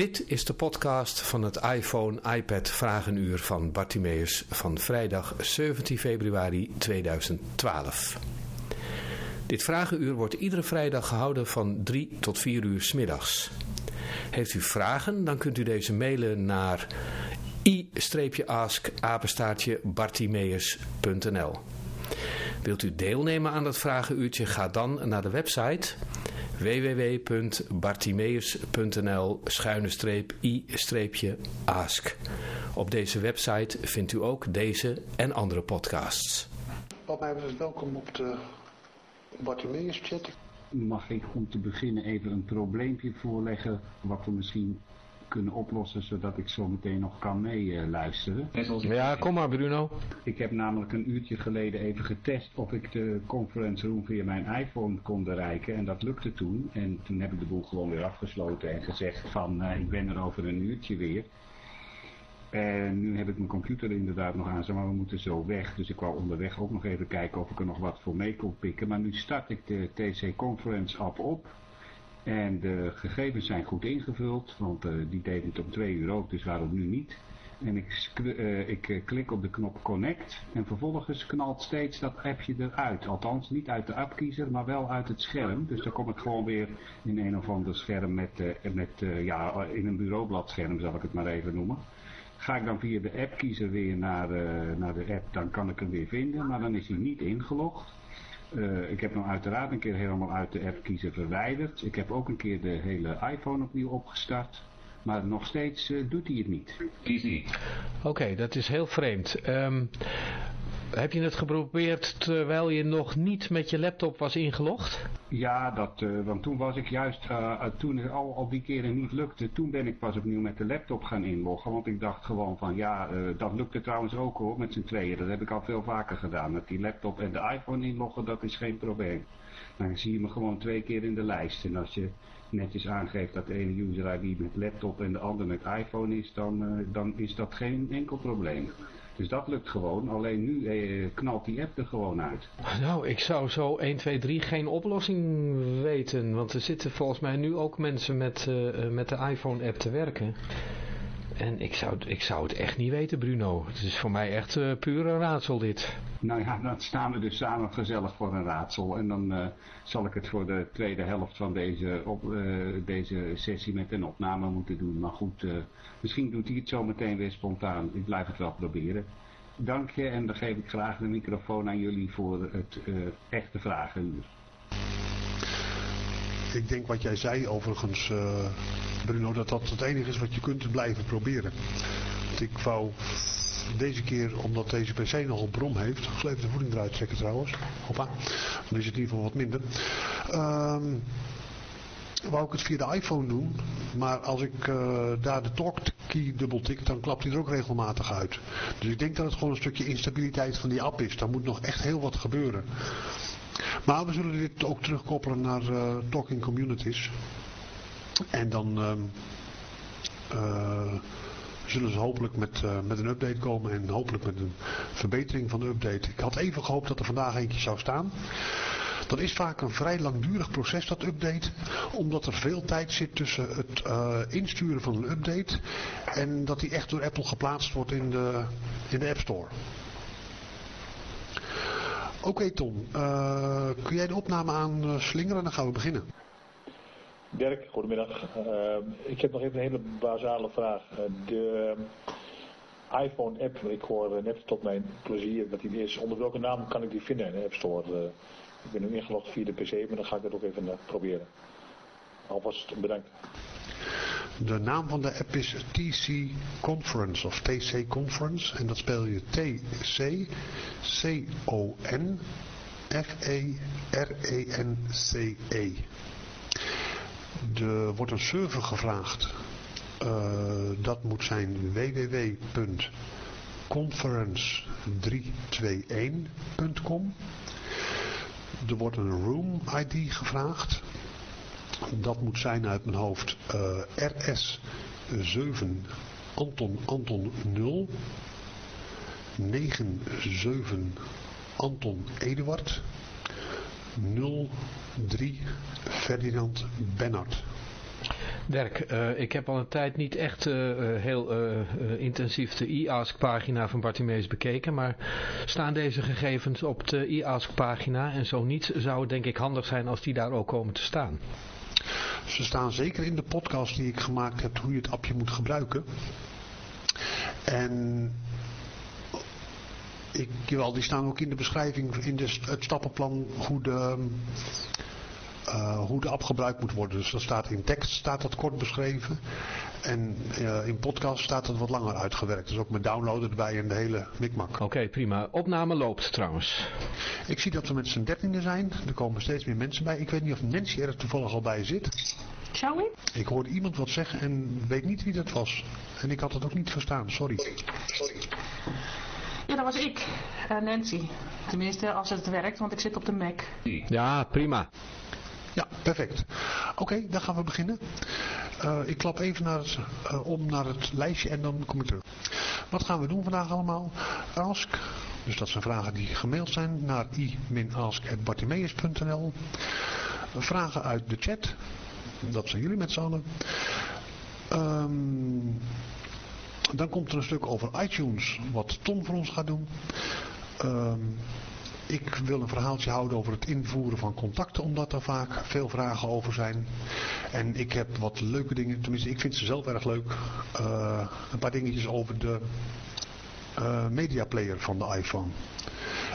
Dit is de podcast van het iPhone iPad Vragenuur van Bartimeus van vrijdag 17 februari 2012. Dit vragenuur wordt iedere vrijdag gehouden van 3 tot 4 uur s middags. Heeft u vragen, dan kunt u deze mailen naar i-ask bartimeus.nl Wilt u deelnemen aan dat vragenuurtje, ga dan naar de website www.bartimeus.nl i-ask. Op deze website vindt u ook deze en andere podcasts. Wat mij betreft welkom op de Bartimeus chat. Mag ik om te beginnen even een probleempje voorleggen wat we misschien kunnen oplossen zodat ik zo meteen nog kan meeluisteren. ja, kom maar Bruno. Ik heb namelijk een uurtje geleden even getest of ik de conference room via mijn iPhone kon bereiken en dat lukte toen. En toen heb ik de boel gewoon weer afgesloten en gezegd van uh, ik ben er over een uurtje weer. En nu heb ik mijn computer inderdaad nog aan, maar we moeten zo weg. Dus ik wou onderweg ook nog even kijken of ik er nog wat voor mee kon pikken. Maar nu start ik de TC Conference app op. En de gegevens zijn goed ingevuld, want uh, die deed het om twee uur ook, dus waarom nu niet? En ik, uh, ik klik op de knop connect en vervolgens knalt steeds dat appje eruit. Althans niet uit de appkiezer, maar wel uit het scherm. Dus dan kom ik gewoon weer in een of ander scherm met, met ja, in een bureaubladscherm zal ik het maar even noemen. Ga ik dan via de appkiezer weer naar, naar de app, dan kan ik hem weer vinden, maar dan is hij niet ingelogd. Uh, ik heb hem uiteraard een keer helemaal uit de app kiezen verwijderd. Ik heb ook een keer de hele iPhone opnieuw opgestart. Maar nog steeds uh, doet hij het niet. Oké, okay, dat is heel vreemd. Um, heb je het geprobeerd terwijl je nog niet met je laptop was ingelogd? Ja, dat, uh, want toen was ik juist, uh, toen het al, al die keren niet lukte, toen ben ik pas opnieuw met de laptop gaan inloggen. Want ik dacht gewoon van, ja, uh, dat lukte trouwens ook hoor, met z'n tweeën. Dat heb ik al veel vaker gedaan. Met die laptop en de iPhone inloggen, dat is geen probleem. Dan zie je me gewoon twee keer in de lijst. En als je netjes aangeeft dat de ene user ID met laptop en de andere met iPhone is, dan, dan is dat geen enkel probleem. Dus dat lukt gewoon. Alleen nu eh, knalt die app er gewoon uit. Nou, ik zou zo 1, 2, 3 geen oplossing weten. Want er zitten volgens mij nu ook mensen met, uh, met de iPhone app te werken. En ik zou, ik zou het echt niet weten, Bruno. Het is voor mij echt uh, puur een raadsel dit. Nou ja, dan staan we dus samen gezellig voor een raadsel. En dan uh, zal ik het voor de tweede helft van deze, op, uh, deze sessie met een opname moeten doen. Maar goed, misschien doet hij het zo meteen weer spontaan. Ik blijf het wel proberen. Dank je en dan geef ik graag de microfoon aan jullie voor het echte vragenuur. Ik denk wat jij zei overigens, uh, Bruno, dat dat het enige is wat je kunt blijven proberen. Want ik wou deze keer, omdat deze PC nogal brom heeft, zal de voeding eruit trekken trouwens, hoppa, dan is het in ieder geval wat minder. Um, wou ik het via de iPhone doen, maar als ik uh, daar de talkkey dubbel tik, dan klapt hij er ook regelmatig uit. Dus ik denk dat het gewoon een stukje instabiliteit van die app is. Daar moet nog echt heel wat gebeuren. Maar we zullen dit ook terugkoppelen naar uh, Talking Communities. En dan uh, uh, zullen ze hopelijk met, met een update komen en hopelijk met een verbetering van de update. Ik had even gehoopt dat er vandaag eentje zou staan. Dat is vaak een vrij langdurig proces, dat update. Omdat er veel tijd zit tussen het insturen van een update en dat die echt door Apple geplaatst wordt in de, in de App Store. Oké Tom, kun jij de opname aan slingeren? Dan gaan we beginnen. Dirk, goedemiddag. Uh, ik heb nog even een hele basale vraag. de iPhone-app, ik hoor net tot mijn plezier dat die is. Onder welke naam kan ik die vinden in de App Store? ik ben nu ingelogd via de PC, maar dan ga ik dat ook even proberen. Alvast bedankt. De naam van de app is TC Conference of TC Conference en dat spel je T-C C-O-N F-E-R-E-N-C-E. -E. Er wordt een server gevraagd. Uh, dat moet zijn www.conference321.com. Er wordt een room ID gevraagd. Dat moet zijn uit mijn hoofd uh, RS 7 Anton Anton 0 97 Anton Eduard 03 Ferdinand Bennard. Dirk, uh, ik heb al een tijd niet echt uh, heel uh, intensief de e-ask pagina van Bartimeus bekeken, maar staan deze gegevens op de e-ask pagina en zo niet zou het denk ik handig zijn als die daar ook komen te staan. Ze staan zeker in de podcast die ik gemaakt heb hoe je het appje moet gebruiken. En ik, jawel, die staan ook in de beschrijving, in de, het stappenplan hoe de, uh, hoe de app gebruikt moet worden. Dus dat staat in tekst staat dat kort beschreven. En uh, in podcast staat dat wat langer uitgewerkt. Dus ook met downloaden erbij en de hele mikmak. Oké, okay, prima. Opname loopt trouwens. Ik zie dat we met z'n dertiende zijn. Er komen steeds meer mensen bij. Ik weet niet of Nancy er toevallig al bij zit. Zou ik? Ik hoorde iemand wat zeggen en weet niet wie dat was. En ik had het ook niet verstaan, sorry. Sorry. Ja, dat was ik, uh, Nancy. Tenminste, als het werkt, want ik zit op de Mac. Ja, prima. Ja, perfect. Oké, okay, dan gaan we beginnen. Uh, ik klap even naar het, uh, om naar het lijstje en dan kom ik terug. Wat gaan we doen vandaag allemaal? Ask, dus dat zijn vragen die gemaild zijn naar i-ask.bartimeus.nl Vragen uit de chat, dat zijn jullie met z'n allen. Um, dan komt er een stuk over iTunes, wat Tom voor ons gaat doen. Um, ik wil een verhaaltje houden over het invoeren van contacten, omdat er vaak veel vragen over zijn. En ik heb wat leuke dingen, tenminste ik vind ze zelf erg leuk, uh, een paar dingetjes over de media player van de iPhone.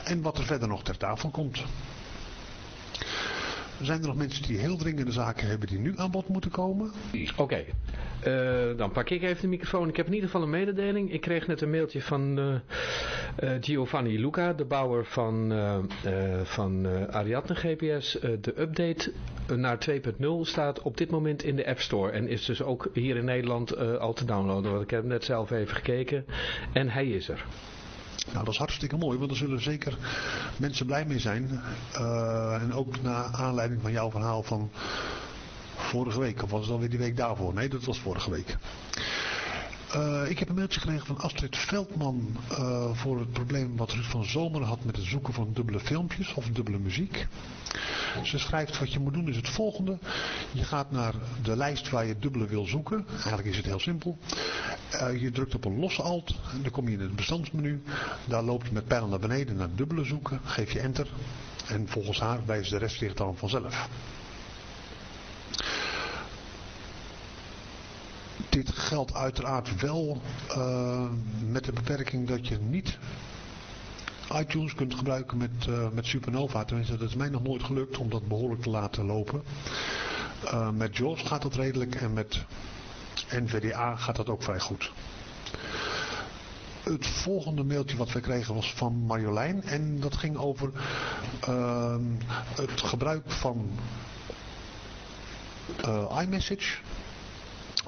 En wat er verder nog ter tafel komt. Zijn er nog mensen die heel dringende zaken hebben die nu aan bod moeten komen? Oké, uh, dan pak ik even de microfoon. Ik heb in ieder geval een mededeling. Ik kreeg net een mailtje van uh, uh, Giovanni Luca, de bouwer van, van Ariadne GPS. de update naar 2.0 staat op dit moment in de App Store en is dus ook hier in Nederland al te downloaden. Want ik heb net zelf even gekeken en hij is er. Nou, dat is hartstikke mooi, want er zullen zeker mensen blij mee zijn. Uh, en ook na aanleiding van jouw verhaal van vorige week. Of was het alweer die week daarvoor? Nee, dat was vorige week. Uh, ik heb een mailtje gekregen van Astrid Veldman uh, voor het probleem wat Ruud van Zomer had met het zoeken van dubbele filmpjes of dubbele muziek. Ze schrijft wat je moet doen is het volgende. Je gaat naar de lijst waar je dubbele wil zoeken. Eigenlijk is het heel simpel. Uh, je drukt op een losse alt. En dan kom je in het bestandsmenu. Daar loopt je met pijl naar beneden naar dubbele zoeken. Geef je enter. En volgens haar wijst de rest zich dan vanzelf. Dit geldt uiteraard wel uh, met de beperking dat je niet iTunes kunt gebruiken met, uh, met Supernova. Tenminste, dat is mij nog nooit gelukt om dat behoorlijk te laten lopen. Uh, met JAWS gaat dat redelijk en met NVDA gaat dat ook vrij goed. Het volgende mailtje wat we kregen was van Marjolein en dat ging over uh, het gebruik van iMessage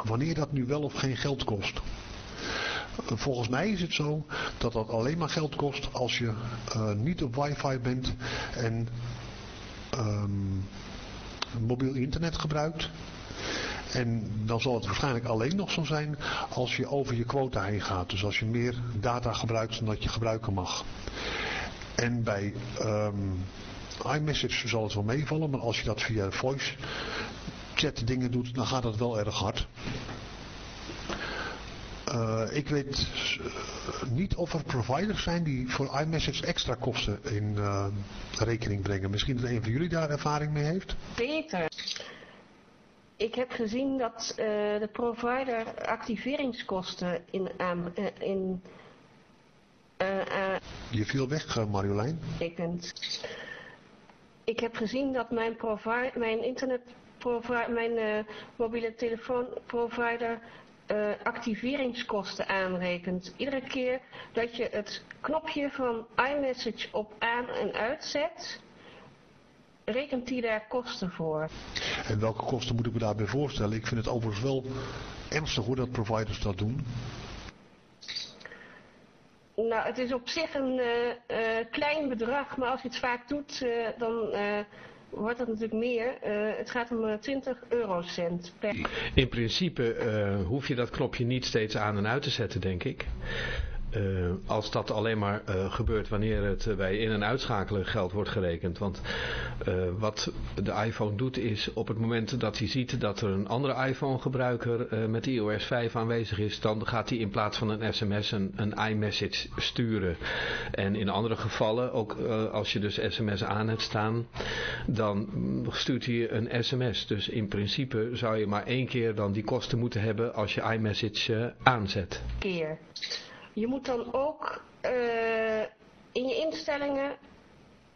wanneer dat nu wel of geen geld kost. Volgens mij is het zo dat dat alleen maar geld kost als je uh, niet op wifi bent en um, mobiel internet gebruikt. En dan zal het waarschijnlijk alleen nog zo zijn als je over je quota heen gaat. Dus als je meer data gebruikt dan dat je gebruiken mag. En bij um, iMessage zal het wel meevallen, maar als je dat via voice chat dingen doet, dan gaat dat wel erg hard. Uh, ik weet uh, niet of er providers zijn die voor iMessage extra kosten in uh, rekening brengen. Misschien dat een van jullie daar ervaring mee heeft? Peter, ik heb gezien dat de provider activeringskosten in... in Je viel weg, Marjolein. Ik heb gezien dat mijn, provider, mijn internet mijn mobiele telefoonprovider uh, activeringskosten aanrekent. Iedere keer dat je het knopje van iMessage op aan en uitzet, rekent hij daar kosten voor. En welke kosten moet ik me daarbij voorstellen? Ik vind het overigens wel ernstig hoe dat providers dat doen. Nou, het is op zich een uh, uh, klein bedrag, maar als je het vaak doet, dan wordt dat natuurlijk meer. Uh, het gaat om 20 eh, eurocent per... In principe uh, hoef je dat knopje niet steeds aan en uit te zetten, denk ik. Als dat alleen maar gebeurt wanneer het bij in- en uitschakelen geld wordt gerekend. Want wat de iPhone doet is op het moment dat hij ziet dat er een andere iPhone gebruiker met iOS 5 aanwezig is, dan gaat hij in plaats van een sms een, een iMessage sturen. En in andere gevallen, ook als je dus sms aan hebt staan, dan stuurt hij een sms. Dus in principe zou je maar één keer dan die kosten moeten hebben als je iMessage aanzet. Keer. Je moet dan ook uh, in je instellingen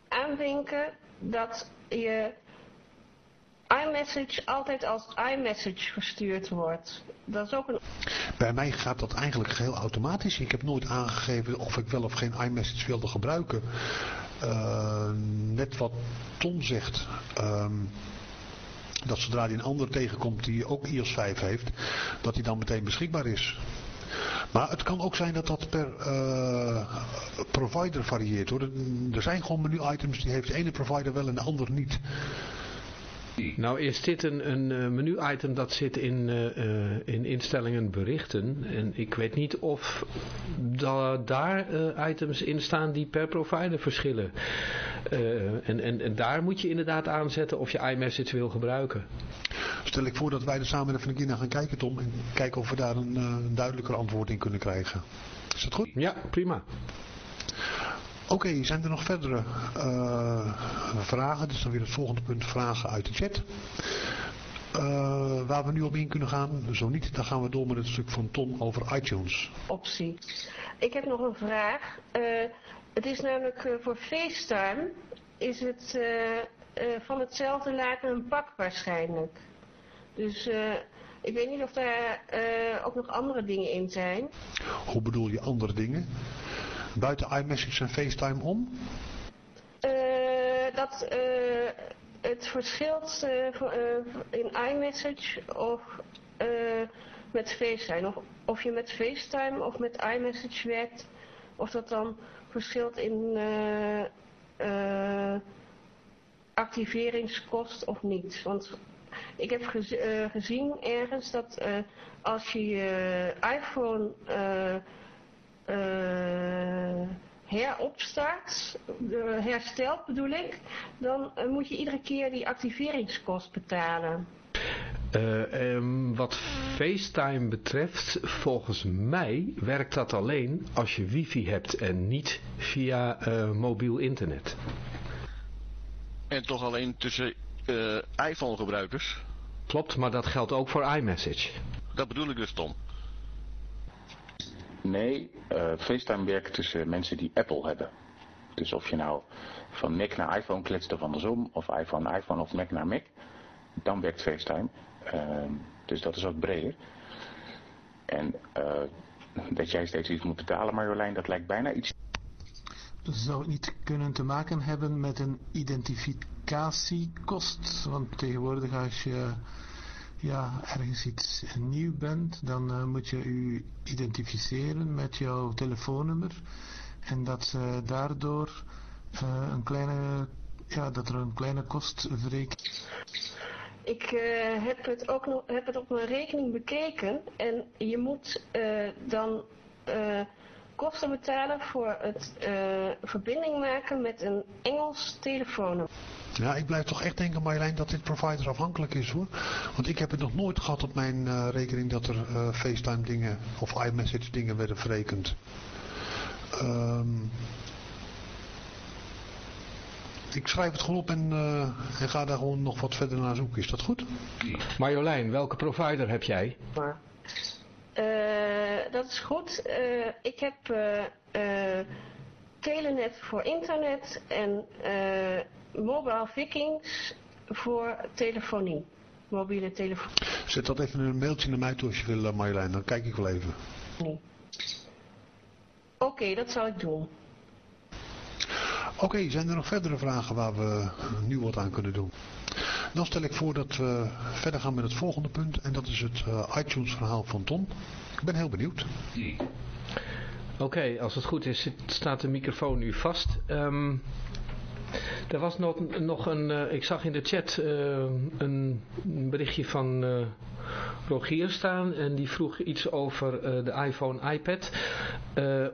aanvinken dat je iMessage altijd als iMessage verstuurd wordt. Dat is ook een... Bij mij gaat dat eigenlijk geheel automatisch. Ik heb nooit aangegeven of ik wel of geen iMessage wilde gebruiken. Uh, net wat Tom zegt. Um, dat zodra hij een ander tegenkomt die ook iOS 5 heeft, dat hij dan meteen beschikbaar is. Maar het kan ook zijn dat dat per uh, provider varieert. Hoor. Er zijn gewoon menu-items die heeft de ene provider wel en de ander niet. Nou is dit een, een uh, menu-item dat zit in, uh, in instellingen berichten. En ik weet niet of da daar items in staan die per provider verschillen. en, en, en daar moet je inderdaad aanzetten of je iMessage wil gebruiken. Stel ik voor dat wij er samen even een keer naar gaan kijken Tom. En kijken of we daar een, een duidelijker antwoord in kunnen krijgen. Is dat goed? Ja, prima. Oké, okay, zijn er nog verdere uh, vragen? Is dan weer het volgende punt, vragen uit de chat. Uh, waar we nu op in kunnen gaan. Zo niet, dan gaan we door met het stuk van Tom over iTunes. Optie. Ik heb nog een vraag. Uh, het is namelijk voor FaceTime, is het van hetzelfde laken een pak waarschijnlijk. Dus ik weet niet of daar ook nog andere dingen in zijn. Hoe bedoel je andere dingen? buiten iMessage en FaceTime om? Uh, dat uh, het verschilt uh, in iMessage of met FaceTime. Of, of je met FaceTime of met iMessage werkt. Of dat dan verschilt in activeringskost of niet. Want ik heb gez gezien ergens dat als je je iPhone uh, heropstart, uh, herstelt bedoel ik, dan uh, moet je iedere keer die activeringskost betalen. Uh, um, wat FaceTime betreft, volgens mij werkt dat alleen als je wifi hebt en niet via mobiel internet. En toch alleen tussen iPhone gebruikers? Klopt, maar dat geldt ook voor iMessage. Dat bedoel ik dus Tom. Nee, uh, FaceTime werkt tussen mensen die Apple hebben. Dus of je nou van Mac naar iPhone kletst of andersom, of iPhone naar iPhone of Mac naar Mac, dan werkt FaceTime. Uh, dus dat is ook breder. En uh, dat jij steeds iets moet betalen, Marjolein, dat lijkt bijna iets... Zou het niet kunnen te maken hebben met een identificatiekost? Want tegenwoordig als je ja, ergens iets nieuw bent, dan uh, moet je u identificeren met jouw telefoonnummer. En dat ze daardoor uh, een kleine, ja, dat er een kleine kost verrekent. Ik uh, heb, het ook nog, heb het op mijn rekening bekeken en je moet dan kosten betalen voor het verbinding maken met een Engels telefoonnummer. Ja, ik blijf toch echt denken Marjolein dat dit provider afhankelijk is hoor. Want ik heb het nog nooit gehad op mijn uh, rekening dat er uh, FaceTime dingen of iMessage dingen werden verrekend. Um, ik schrijf het gewoon op en, uh, en, ga daar gewoon nog wat verder naar zoeken. Is dat goed? Marjolein, welke provider heb jij? Dat is goed. ik heb Telenet voor internet en Mobile Vikings voor telefonie. Mobiele telefonie. Zet dat even een mailtje naar mij toe als je wil, Marjolein. Dan kijk ik wel even. Nee. Oké, okay, dat zal ik doen. Oké, okay, zijn er nog verdere vragen waar we nu wat aan kunnen doen? Dan stel ik voor dat we verder gaan met het volgende punt. En dat is het uh, iTunes verhaal van Tom. Ik ben heel benieuwd. Oké, als het goed is, staat de microfoon nu vast. Um, er was nog, nog een, uh, ik zag in de chat uh, een berichtje van Rogier staan en die vroeg iets over de iPhone, iPad.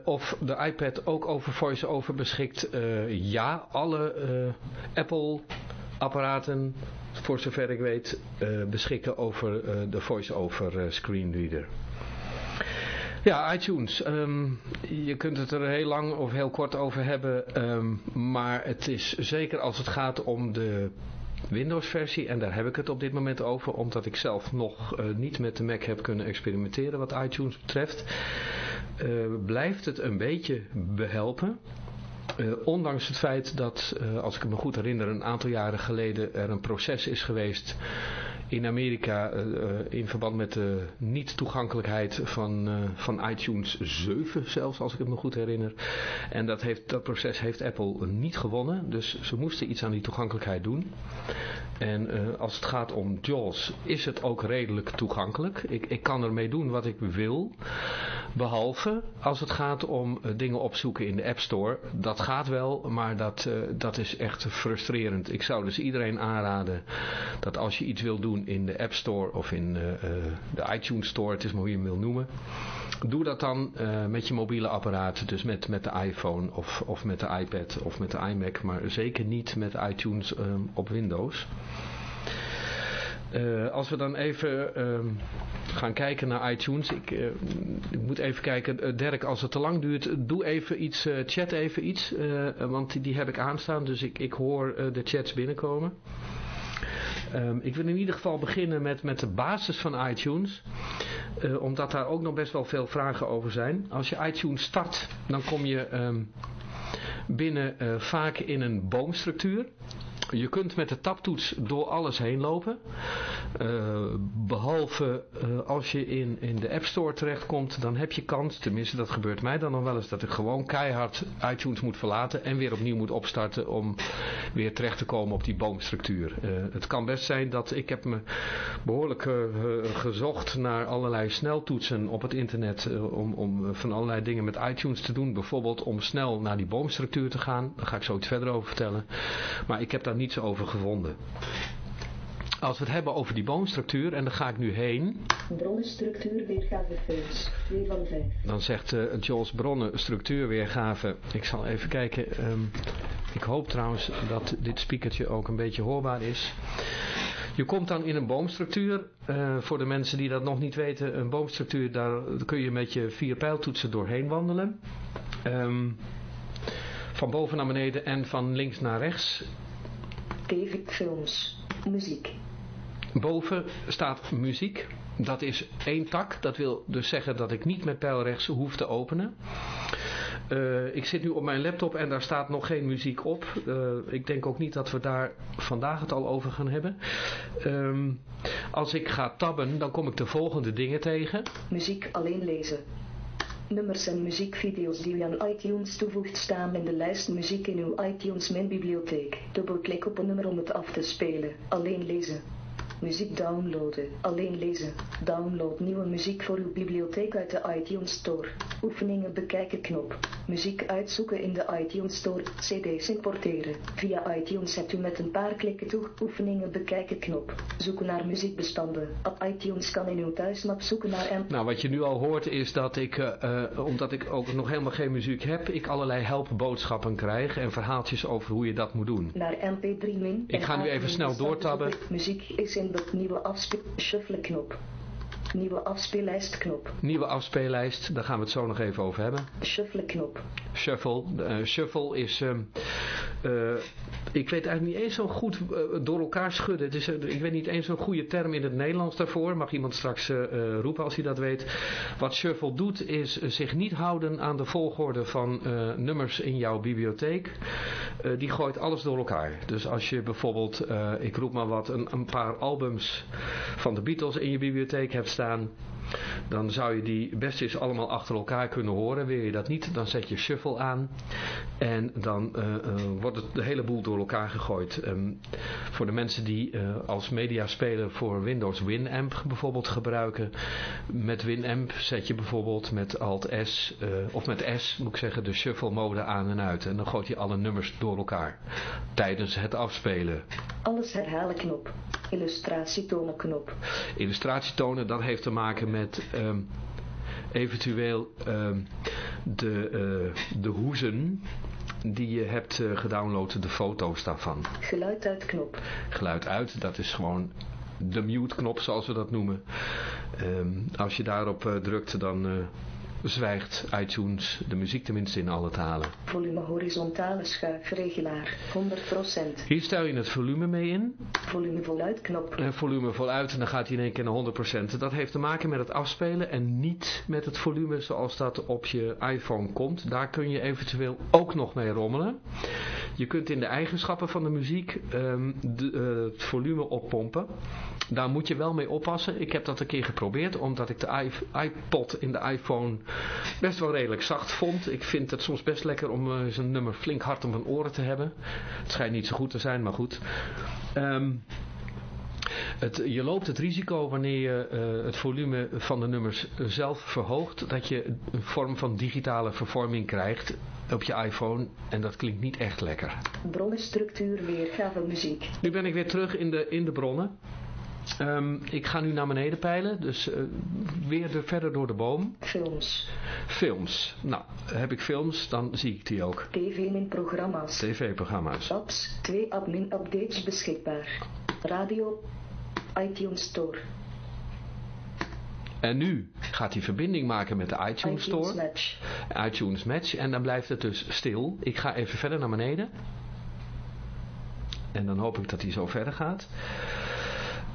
Of de iPad ook over voice-over beschikt. Ja, alle Apple apparaten, voor zover ik weet, beschikken over de voice-over screenreader. Ja, iTunes. Um, je kunt het er heel lang of heel kort over hebben. Um, maar het is zeker als het gaat om de Windows versie. En daar heb ik het op dit moment over. Omdat ik zelf nog niet met de Mac heb kunnen experimenteren wat iTunes betreft. Blijft het een beetje behelpen. Uh, ondanks het feit dat, als ik me goed herinner, een aantal jaren geleden er een proces is geweest in Amerika uh, in verband met de niet-toegankelijkheid van, uh, van iTunes 7 zelfs, als ik het me goed herinner. En dat, heeft, dat proces heeft Apple niet gewonnen, dus ze moesten iets aan die toegankelijkheid doen. En als het gaat om JAWS is het ook redelijk toegankelijk. Ik, ik kan ermee doen wat ik wil, behalve als het gaat om dingen opzoeken in de App Store. Dat gaat wel, maar dat, dat is echt frustrerend. Ik zou dus iedereen aanraden dat als je iets wil doen in de App Store of in uh, de iTunes Store, het is maar hoe je hem wil noemen. Doe dat dan uh, met je mobiele apparaat, dus met, met de iPhone of, of met de iPad of met de iMac, maar zeker niet met iTunes um, op Windows. Als we dan even uh, gaan kijken naar iTunes. Ik, ik moet even kijken. Dirk, als het te lang duurt, doe even iets. chat even iets. want die, die, heb ik aanstaan. Dus ik, ik hoor de chats binnenkomen. Um, ik wil in ieder geval beginnen met, met de basis van iTunes. Uh, omdat daar ook nog best wel veel vragen over zijn. Als je iTunes start, dan kom je um, binnen uh, vaak in een boomstructuur. Je kunt met de tabtoets door alles heen lopen. Uh, behalve uh, als je in, in de App Store terechtkomt, dan heb je kans, tenminste dat gebeurt mij dan nog wel eens, dat ik gewoon keihard iTunes moet verlaten en weer opnieuw moet opstarten om weer terecht te komen op die boomstructuur. Uh, het kan best zijn dat ik heb me behoorlijk gezocht naar allerlei sneltoetsen op het internet om, om van allerlei dingen met iTunes te doen. Bijvoorbeeld om snel naar die boomstructuur te gaan. Daar ga ik zo iets verder over vertellen. Maar ik heb daar niets over gevonden. Als we het hebben over die boomstructuur, en daar ga ik nu heen. Bronnenstructuur, weergave Feuns, 2 van 5. Dan zegt uh, Jules Bronnen, structuurweergave. Ik zal even kijken. Um, ik hoop trouwens dat dit speakertje ook een beetje hoorbaar is. Je komt dan in een boomstructuur. Uh, voor de mensen die dat nog niet weten, een boomstructuur, daar kun je met je vier pijltoetsen doorheen wandelen. Um, van boven naar beneden en van links naar rechts. TV, films, muziek. Boven staat muziek. Dat is één tak. Dat wil dus zeggen dat ik niet met pijl rechts hoef te openen. Uh, ik zit nu op mijn laptop en daar staat nog geen muziek op. Uh, ik denk ook niet dat we daar vandaag het al over gaan hebben. Um, als ik ga tabben, dan kom ik de volgende dingen tegen. Muziek alleen lezen. Nummers en muziekvideo's die u aan iTunes toevoegt staan in de lijst muziek in uw iTunes Min bibliotheek. Dubbelklik op een nummer om het af te spelen. Alleen lezen. Muziek downloaden. Alleen lezen. Download nieuwe muziek voor uw bibliotheek uit de iTunes Store. Oefeningen bekijken knop. Muziek uitzoeken in de iTunes Store. CD's importeren. Via iTunes hebt u met een paar klikken toe. Oefeningen bekijken knop. Zoeken naar muziekbestanden. Op iTunes kan in uw thuismap zoeken naar... Nou, wat je nu al hoort is dat ik, uh, omdat ik ook nog helemaal geen muziek heb, ik allerlei helpboodschappen krijg en verhaaltjes over hoe je dat moet doen. Naar mp3 min. Ik ga nu even snel doortabben. Muziek is in de nieuwe afspeel shuffle knop. Nieuwe afspeellijst-knop. Nieuwe afspeellijst, daar gaan we het zo nog even over hebben. Shuffle-knop. Shuffle. Uh, shuffle is... Uh, uh, ik weet eigenlijk niet eens zo goed door elkaar schudden. Is, ik weet niet eens zo'n goede term in het Nederlands daarvoor. Mag iemand straks roepen als hij dat weet. Wat shuffle doet is zich niet houden aan de volgorde van nummers in jouw bibliotheek. die gooit alles door elkaar. Dus als je bijvoorbeeld, ik roep maar wat, een, een paar albums van de Beatles in je bibliotheek hebt staan. Dan zou je die best eens allemaal achter elkaar kunnen horen. Wil je dat niet, dan zet je shuffle aan en dan uh, wordt het de hele boel door elkaar gegooid. Um, voor de mensen die uh, als mediaspeler voor Windows Winamp bijvoorbeeld gebruiken. Met Winamp zet je bijvoorbeeld met Alt-S, of met S moet ik zeggen, de shuffle mode aan en uit. En dan gooit hij alle nummers door elkaar tijdens het afspelen. Alles herhalen knop. Illustratietonen knop. Illustratietonen, dat heeft te maken met um, eventueel um, de, uh, de hoezen die je hebt uh, gedownload, de foto's daarvan. Geluid uit knop. Geluid uit, dat is gewoon de mute knop zoals we dat noemen. Um, als je daarop uh, drukt dan zwijgt iTunes de muziek tenminste in alle talen. Volume horizontale schuifregelaar, 100%. Hier stel je het volume mee in. Volume voluit knop. En volume voluit en dan gaat hij in één keer naar 100%. Dat heeft te maken met het afspelen en niet met het volume zoals dat op je iPhone komt. Daar kun je eventueel ook nog mee rommelen. Je kunt in de eigenschappen van de muziek um, de, uh, het volume oppompen. Daar moet je wel mee oppassen. Ik heb dat een keer geprobeerd omdat ik de iPod in de iPhone best wel redelijk zacht vond. Ik vind het soms best lekker om uh, zijn nummer flink hard om mijn oren te hebben. Het schijnt niet zo goed te zijn, maar goed. Um, het, je loopt het risico wanneer je uh, het volume van de nummers zelf verhoogt, dat je een vorm van digitale vervorming krijgt op je iPhone en dat klinkt niet echt lekker. Bronnenstructuur, weergave, muziek. Nu ben ik weer terug in de, in de bronnen. Um, ik ga nu naar beneden peilen, dus uh, weer de, verder door de boom. Films. Films. Nou, heb ik films, dan zie ik die ook. TV-programma's. TV-programma's. Apps, twee admin-updates beschikbaar. Radio, iTunes Store. En nu gaat hij verbinding maken met de iTunes, iTunes Store. Match. iTunes Match. En dan blijft het dus stil. Ik ga even verder naar beneden. En dan hoop ik dat hij zo verder gaat.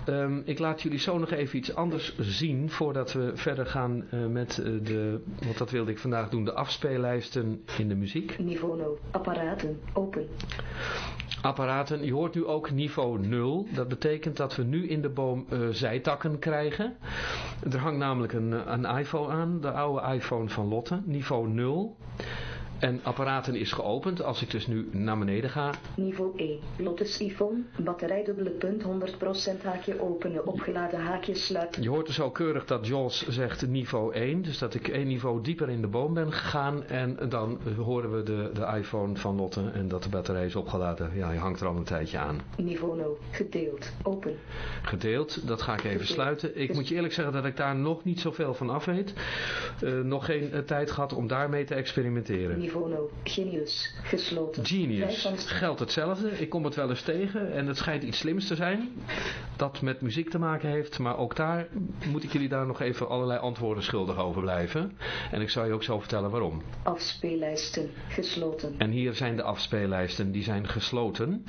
Um, ik laat jullie zo nog even iets anders zien voordat we verder gaan uh, met uh, de, want dat wilde ik vandaag doen, de afspeellijsten in de muziek. Niveau 0, apparaten, open. Apparaten, je hoort nu ook niveau 0. Dat betekent dat we nu in de boom uh, zijtakken krijgen. Er hangt namelijk een, een iPhone aan, de oude iPhone van Lotte, niveau 0. En apparaten is geopend. Als ik dus nu naar beneden ga. Niveau 1. Lotus iPhone. Batterij dubbele punt 100% haakje openen. Opgeladen haakje sluiten. Je hoort dus al keurig dat Jos zegt niveau 1. Dus dat ik één niveau dieper in de boom ben gegaan. En dan horen we de, de iPhone van Lotte. En dat de batterij is opgeladen. Ja, je hangt er al een tijdje aan. Niveau 0. Gedeeld. Open. Gedeeld. Dat ga ik even Gedeeld. sluiten. Ik moet je eerlijk zeggen dat ik daar nog niet zoveel van af weet. Uh, nog geen uh, tijd gehad om daarmee te experimenteren. Nivono, Genius, gesloten. Genius, geldt hetzelfde. Ik kom het wel eens tegen en het schijnt iets slims te zijn. Dat met muziek te maken heeft, maar ook daar moet ik jullie daar nog even allerlei antwoorden schuldig over blijven. En ik zal je ook zo vertellen waarom. Afspeellijsten, gesloten. En hier zijn de afspeellijsten, die zijn gesloten.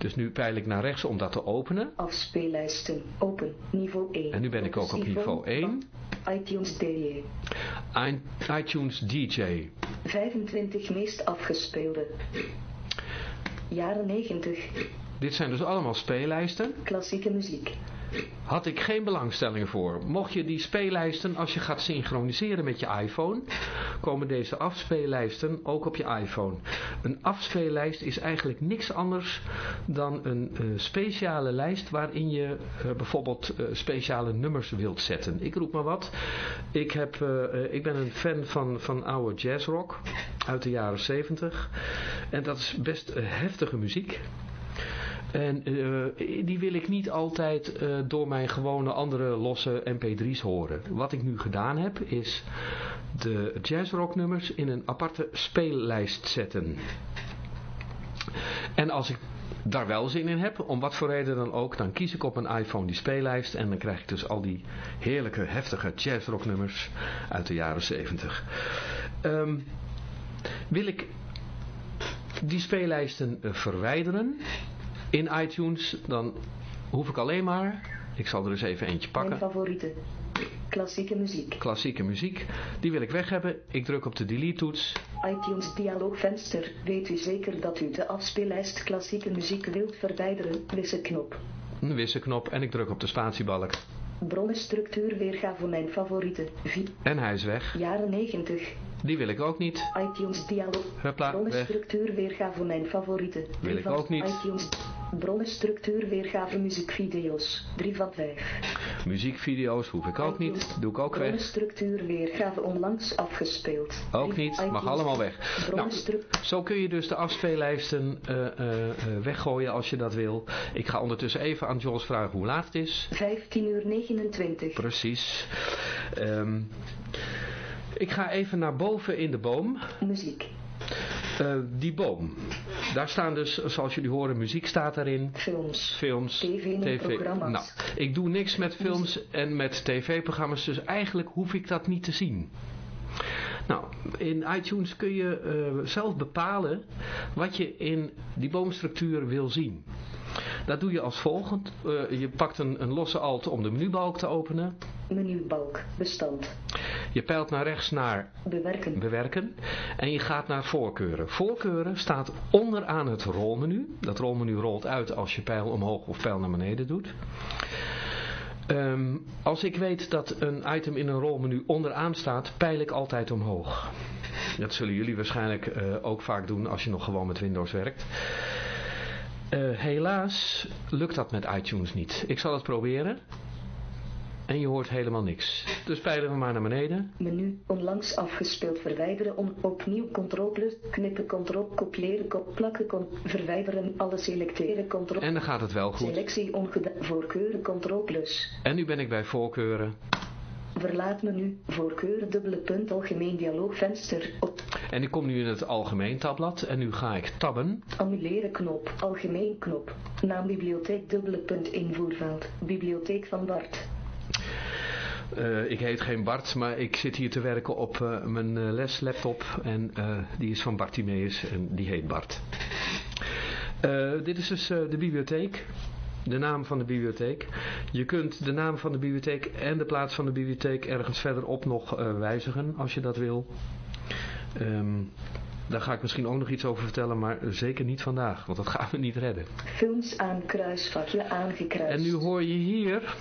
Dus nu peil ik naar rechts om dat te openen. Afspeellijsten, open, niveau 1. En nu ben ik ook op niveau 1. iTunes DJ. iTunes DJ. 25 meest afgespeelde. Jaren 90. Dit zijn dus allemaal speellijsten. Klassieke muziek. Had ik geen belangstelling voor. Mocht je die speellijsten, als je gaat synchroniseren met je iPhone, komen deze afspeellijsten ook op je iPhone. Een afspeellijst is eigenlijk niks anders dan een uh, speciale lijst waarin je uh, bijvoorbeeld uh, speciale nummers wilt zetten. Ik roep maar wat. Ik, heb, ik ben een fan van, van oude jazzrock uit de jaren 70. En dat is best heftige muziek. En uh, die wil ik niet altijd uh, door mijn gewone andere losse mp3's horen. Wat ik nu gedaan heb is de jazzrock nummers in een aparte speellijst zetten. En als ik daar wel zin in heb, om wat voor reden dan ook, dan kies ik op mijn iPhone die speellijst en dan krijg ik dus al die heerlijke, heftige jazzrock nummers uit de jaren 70. Um, wil ik die speellijsten uh, verwijderen in iTunes, dan hoef ik alleen maar, ik zal er eens even eentje pakken. Mijn favoriete, klassieke muziek. Klassieke muziek, die wil ik weg hebben. Ik druk op de delete toets. iTunes dialoogvenster, weet u zeker dat u de afspeellijst klassieke muziek wilt verwijderen, wisselknop. Een wisselknop en ik druk op de spatiebalk. Bronnenstructuur weergave mijn favorieten. Vi En hij is weg. jaren 90. Die wil ik ook niet. iTunes dialoog. Hupla, weg. Bronnenstructuur weergave mijn favorieten. Wil ik ook niet. iTunes. Bronnenstructuur weergave muziekvideo's. 3 van 5. Muziekvideo's hoef ik ook niet. Doe ik ook weg. Bronnenstructuur weergave onlangs afgespeeld. Ook niet. Mag iTunes. allemaal weg. Nou, zo kun je dus de afspeellijsten eh, eh, eh, weggooien als je dat wil. Ik ga ondertussen even aan Jules vragen hoe laat het is. 15 uur 29. Precies. Ehm, ik ga even naar boven in de boom. Muziek. Eh, die boom. Daar staan dus, zoals jullie horen, muziek staat erin. Films. Films, TV en programma's. Nou, ik doe niks met films en met tv-programma's, dus eigenlijk hoef ik dat niet te zien. Nou, in iTunes kun je eh, zelf bepalen wat je in die boomstructuur wil zien. Dat doe je als volgt. Eh, je pakt een, een losse alt om de menubalk te openen. Menubalk. Bestand. Je peilt naar rechts naar Bewerken. bewerken. En je gaat naar voorkeuren. Voorkeuren staat onderaan het rolmenu. Dat rolmenu rolt uit als je pijl omhoog of pijl naar beneden doet. Ehm, als ik weet dat een item in een rolmenu onderaan staat, peil ik altijd omhoog. Dat zullen jullie waarschijnlijk eh, ook vaak doen als je nog gewoon met Windows werkt. Eh, helaas lukt dat met iTunes niet. Ik zal het proberen. En je hoort helemaal niks. Dus peilen we maar naar beneden. Menu. Onlangs afgespeeld. Verwijderen. On opnieuw. Ctrl plus. Knippen. Ctrl. Kopiëren. Kop, plakken. Con verwijderen. Alle selecteren. Ctrl. En dan gaat het wel goed. Selectie ongedaan. Voorkeuren. Ctrl plus. En nu ben ik bij voorkeuren. Verlaat menu. Voorkeuren. Dubbele punt. Algemeen dialoogvenster. Op. En ik kom nu in het algemeen tabblad. En nu ga ik tabben. Annuleren knop. Algemeen knop. Naam bibliotheek. Dubbele punt. Invoerveld. Bibliotheek van Bart. Eh, ik heet geen Bart, maar ik zit hier te werken op eh, mijn eh, leslaptop. En die is van Bartimeus en die heet Bart. Dit is dus de bibliotheek. De naam van de bibliotheek. Je kunt de naam van de bibliotheek en de plaats van de bibliotheek ergens verderop nog wijzigen als je dat wil. Ehm, daar ga ik misschien ook nog iets over vertellen, maar zeker niet vandaag, want dat gaan we niet redden. Films aan kruisvakje aangekruist. En nu hoor je hier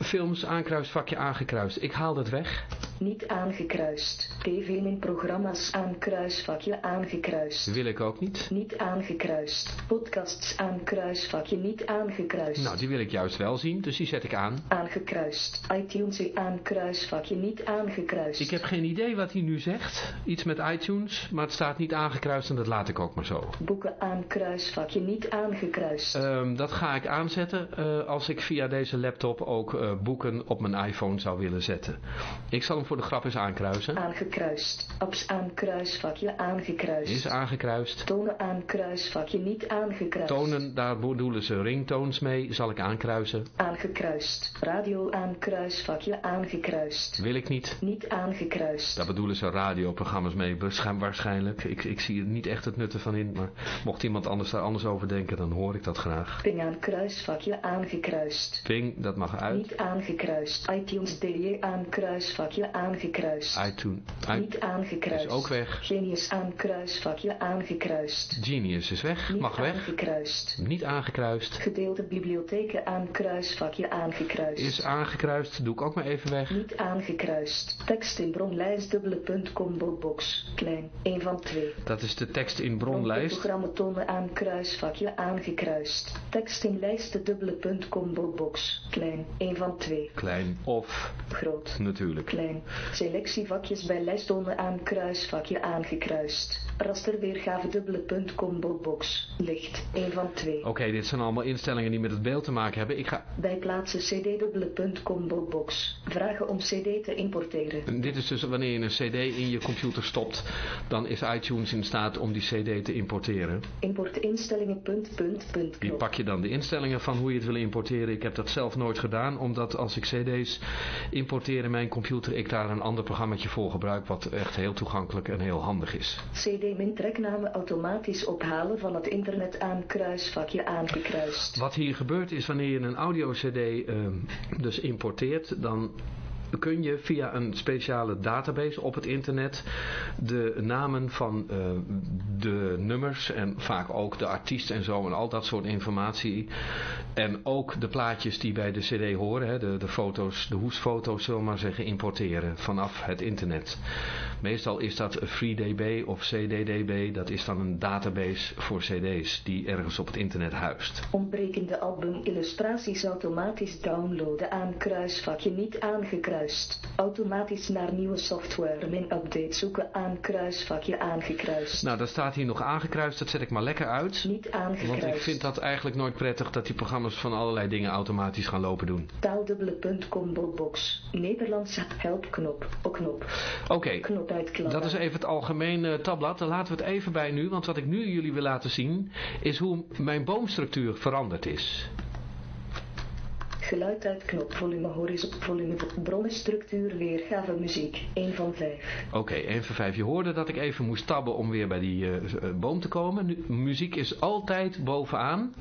films aankruisvakje aangekruist. Ik haal dat weg. Niet aangekruist. TV in programma's aan kruisvakje aangekruist. Wil ik ook niet. Niet aangekruist. Podcasts aan kruisvakje niet aangekruist. Nou, die wil ik juist wel zien, dus die zet ik aan. Aangekruist. iTunes aan kruisvakje niet aangekruist. Ik heb geen idee wat hij nu zegt. Iets met iTunes, maar het staat niet aangekruist en dat laat ik ook maar zo. Boeken aan kruisvakje niet aangekruist. Ehm, dat ga ik aanzetten eh, als ik via deze laptop ook eh, boeken op mijn iPhone zou willen zetten. Ik zal hem voor de grap eens aankruisen. Aangekruist. Apps aan kruisvakje aangekruist. Is aangekruist. Tonen aan kruisvakje niet aangekruist. Tonen, daar bedoelen ze ringtones mee, zal ik aankruisen. Aangekruist. Radio aan kruisvakje aangekruist. Wil ik niet. Niet aangekruist. Daar bedoelen ze radioprogramma's mee, waarsch- waarschijnlijk. Ik, ik zie er niet echt het nut ervan in, maar mocht iemand anders daar anders over denken, dan hoor ik dat graag. Ping aan kruisvakje aangekruist. Ping, dat mag uit. Niet aangekruist. iTunes DJ aan kruisvakje aangekruist. iTunes, i- Niet aangekruist. is ook weg. Genius aan kruisvakje aangekruist. Genius is weg, Niet mag weg. aangekruist. Niet aangekruist. Gedeelde bibliotheken aan kruisvakje aangekruist. Is aangekruist, doe ik ook maar even weg. Niet aangekruist. Tekst in bronlijst dubbele punt combo box. Klein. 1 van 2. Dat is de tekst in bronlijst. Programma tonen aan kruisvakje aangekruist. Tekst in lijsten dubbele punt combo box. Klein. 1 van 2. Klein of Groot. natuurlijk. Klein. Selectievakjes bij lijst tonen aan kruisvakje aangekruist. Rasterweergave dubbele punt combo box. Licht. 1 van 2. Oké, dit zijn allemaal instellingen die met het beeld te maken hebben. Ik ga... Bij plaatsen cd dubbele punt combo box. Vragen om cd te importeren. Dit is dus wanneer je een cd in je computer stopt, dan is iTunes in staat om die cd te importeren. Import instellingen punt punt punt Die knop. pak je dan de instellingen van hoe je het wil importeren. Ik heb dat zelf nooit gedaan, omdat als ik cd's importeer in mijn computer, ik daar een ander programmaatje voor gebruik, wat echt heel toegankelijk en heel handig is. cd min trekname automatisch ophalen van het internet aan kruisvakje aangekruist. Wat hier gebeurt is wanneer je een audio cd ehm, dus importeert, dan kun je via een speciale database op het internet de namen van uh, de nummers en vaak ook de artiest en zo en al dat soort informatie en ook de plaatjes die bij de cd horen, hè, de, de foto's, de hoesfoto's zullen we maar zeggen, importeren vanaf het internet. Meestal is dat FreeDB of CDDB, dat is dan een database voor cd's die ergens op het internet huist. Ontbrekende album illustraties automatisch downloaden aan kruisvakje niet aangekruist. Automatisch naar nieuwe software min update zoeken aan kruisvakje aangekruist. Nou, dat staat hier nog aangekruist, dat zet ik maar lekker uit. Niet aangekruist. Want ik vind dat eigenlijk nooit prettig dat die programma's van allerlei dingen automatisch gaan lopen doen. Taaldubbele punt combo box. Nederlandse helpknop. Knop. Oké, okay, dat is even het algemene tabblad. Daar laten we het even bij nu, want wat ik nu jullie wil laten zien is hoe mijn boomstructuur veranderd is. Geluid uit knop, volume, horizon, volume, bronnenstructuur, weergave, muziek. 1 van 5. Oké, okay, 1 van 5. Je hoorde dat ik even moest tabben om weer bij die uh, boom te komen. Nu, muziek is altijd bovenaan.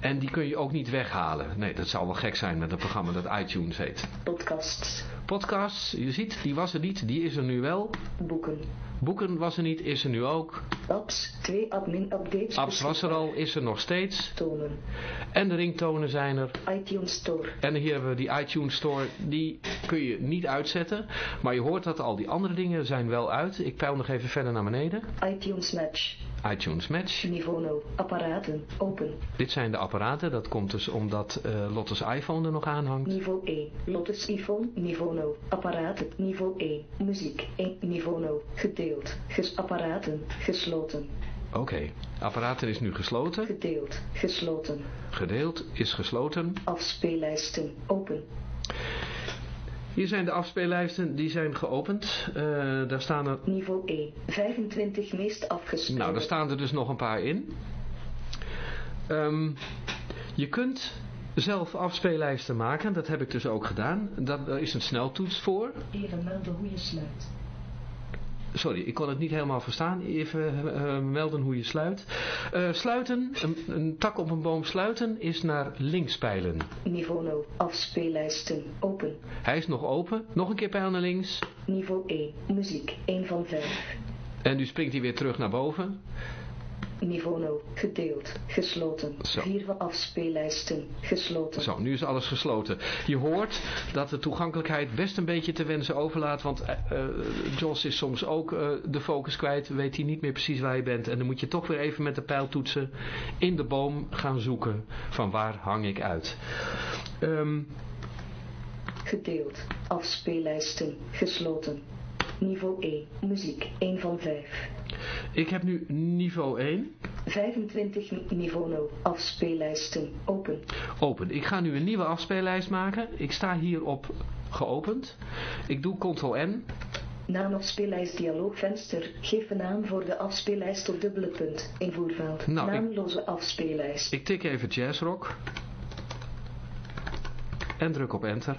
En die kun je ook niet weghalen. Nee, dat zou wel gek zijn met een programma dat iTunes heet. Podcasts. Podcasts, je ziet, die was er niet, die is er nu wel. Boeken. Boeken was er niet, is er nu ook. Apps, twee admin updates. Apps was er al, is er nog steeds. Tonen. En de ringtonen zijn er. iTunes Store. En hier hebben we die iTunes Store, die kun je niet uitzetten. Maar je hoort dat al die andere dingen zijn wel uit. Ik peil nog even verder naar beneden. iTunes Match. iTunes Match. Niveau 0. Apparaten. Open. Dit zijn de apparaten. Dat komt dus omdat uh, Lottes iPhone er nog aan hangt. Niveau 1. Lottes iPhone. Niveau 0. Apparaten. Niveau 1. Muziek. 1. Niveau 0. Gedeeld. Ges apparaten. Gesloten. Oké. Okay. Apparaten is nu gesloten. Gedeeld. Gesloten. Gedeeld is gesloten. Afspeellijsten. Open. Hier zijn de afspeellijsten, die zijn geopend. Uh, daar staan er... Niveau 1, 25 meest afgespeeld. Nou, daar staan er dus nog een paar in. Um, je kunt zelf afspeellijsten maken, dat heb ik dus ook gedaan. Daar is een sneltoets voor. Even melden hoe je sluit. Sorry, ik kon het niet helemaal verstaan. Even uh, melden hoe je sluit. Uh, sluiten, een, een, tak op een boom sluiten, is naar links peilen. Niveau 0, afspeellijsten, open. Hij is nog open. Nog een keer pijl naar links. Niveau 1, muziek, 1 van 5. En nu springt hij weer terug naar boven. Niveau 0, gedeeld, gesloten. Zo. Vier van afspeellijsten, gesloten. Zo, nu is alles gesloten. Je hoort dat de toegankelijkheid best een beetje te wensen overlaat, want uh, Jos is soms ook uh, de focus kwijt, weet hij niet meer precies waar je bent. En dan moet je toch weer even met de pijltoetsen in de boom gaan zoeken van waar hang ik uit. Um, gedeeld, afspeellijsten, gesloten. Niveau 1, muziek, 1 van 5. Ik heb nu niveau 1. 25 niveau 0, afspeellijsten, open. Open. Ik ga nu een nieuwe afspeellijst maken. Ik sta hier op geopend. Ik doe ctrl-N. Naam afspeellijst dialoogvenster. Geef een naam voor de afspeellijst op dubbele punt. Invoerveld. Nou, Naamloze ik, afspeellijst. Ik tik even jazzrock. En druk op enter.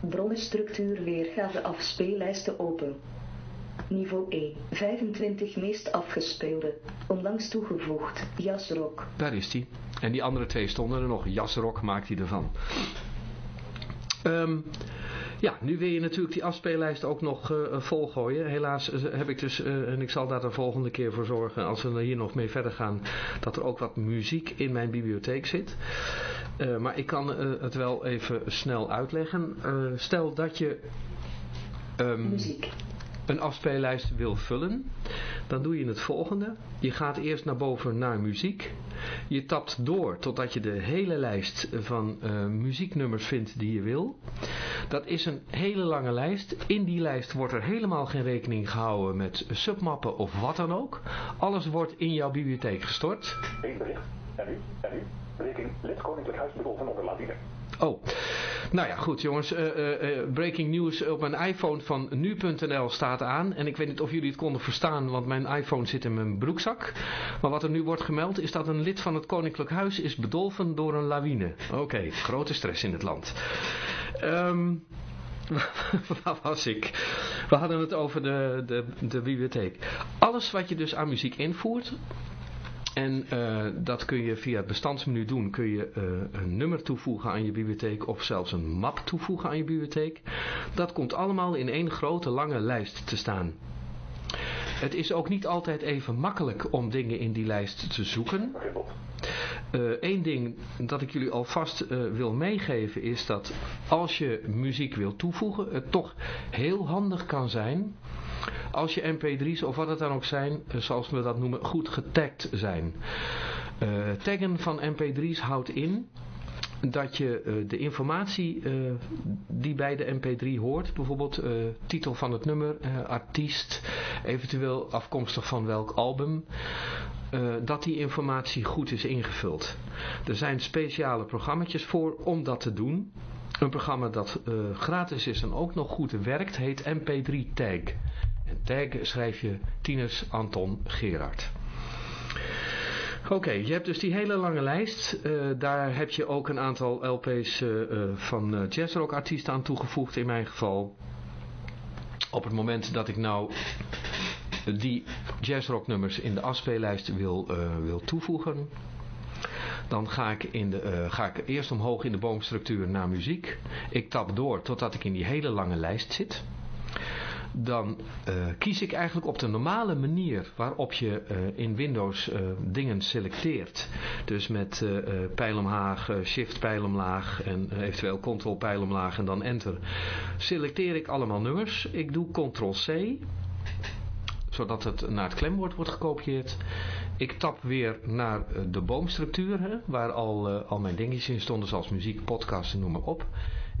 Bronnenstructuur weergave afspeellijsten open. Niveau 1. 25 meest afgespeelde. Onlangs toegevoegd. Jasrok. Daar is hij. En die andere twee stonden er nog. Jasrok maakt hij ervan. Um, ja, nu wil je natuurlijk die afspeellijst ook nog uh, volgooien. Helaas heb ik dus, uh, en ik zal daar de volgende keer voor zorgen, als we hier nog mee verder gaan, dat er ook wat muziek in mijn bibliotheek zit. Uh, maar ik kan het wel even snel uitleggen. stel dat je... Um, muziek een afspeellijst wil vullen, dan doe je het volgende. Je gaat eerst naar boven naar muziek. Je tapt door totdat je de hele lijst van uh, muzieknummers vindt die je wil. Dat is een hele lange lijst. In die lijst wordt er helemaal geen rekening gehouden met submappen of wat dan ook. Alles wordt in jouw bibliotheek gestort. Eén bericht. En u, en u, breking lid Koninklijk Huis van onder. Oh, nou ja, goed jongens. Uh, uh, breaking news op mijn iPhone van nu.nl staat aan. En ik weet niet of jullie het konden verstaan, want mijn iPhone zit in mijn broekzak. Maar wat er nu wordt gemeld is dat een lid van het Koninklijk Huis is bedolven door een lawine. Oké, grote stress in het land. Um, waar was ik? We hadden het over de, de, de bibliotheek. Alles wat je dus aan muziek invoert, En uh, dat kun je via het bestandsmenu doen. Kun je uh, een nummer toevoegen aan je bibliotheek of zelfs een map toevoegen aan je bibliotheek. Dat komt allemaal in één grote lange lijst te staan. Het is ook niet altijd even makkelijk om dingen in die lijst te zoeken. Eén uh, ding dat ik jullie alvast wil meegeven is dat als je muziek wil toevoegen, het toch heel handig kan zijn als je mp3's of wat het dan ook zijn, zoals we dat noemen, goed getagd zijn. Uh, taggen van mp3's houdt in dat je uh, de informatie die bij de mp3 hoort, bijvoorbeeld titel van het nummer, artiest, eventueel afkomstig van welk album, dat die informatie goed is ingevuld. Er zijn speciale programma's voor om dat te doen. Een programma dat gratis is en ook nog goed werkt, heet mp3 Tag. En tag schrijf je Tinus Anton Gerard. Oké, je hebt dus die hele lange lijst. Uh, daar heb je ook een aantal LP's uh, uh, van jazzrock artiesten aan toegevoegd in mijn geval. Op het moment dat ik nou die jazzrock nummers in de afspeellijst wil, wil toevoegen... Dan ga ik, in de, ga ik eerst omhoog in de boomstructuur naar muziek. Ik tap door totdat ik in die hele lange lijst zit dan uh, kies ik eigenlijk op de normale manier waarop je uh, in Windows uh, dingen selecteert. Dus met pijl omlaag, shift pijl omlaag en eventueel control pijl omlaag en dan enter. Selecteer ik allemaal nummers. Ik doe ctrl C zodat het naar het klemwoord wordt gekopieerd. Ik tap weer naar de boomstructuur, hè, waar al, al mijn dingetjes in stonden, zoals muziek, podcast en noem maar op.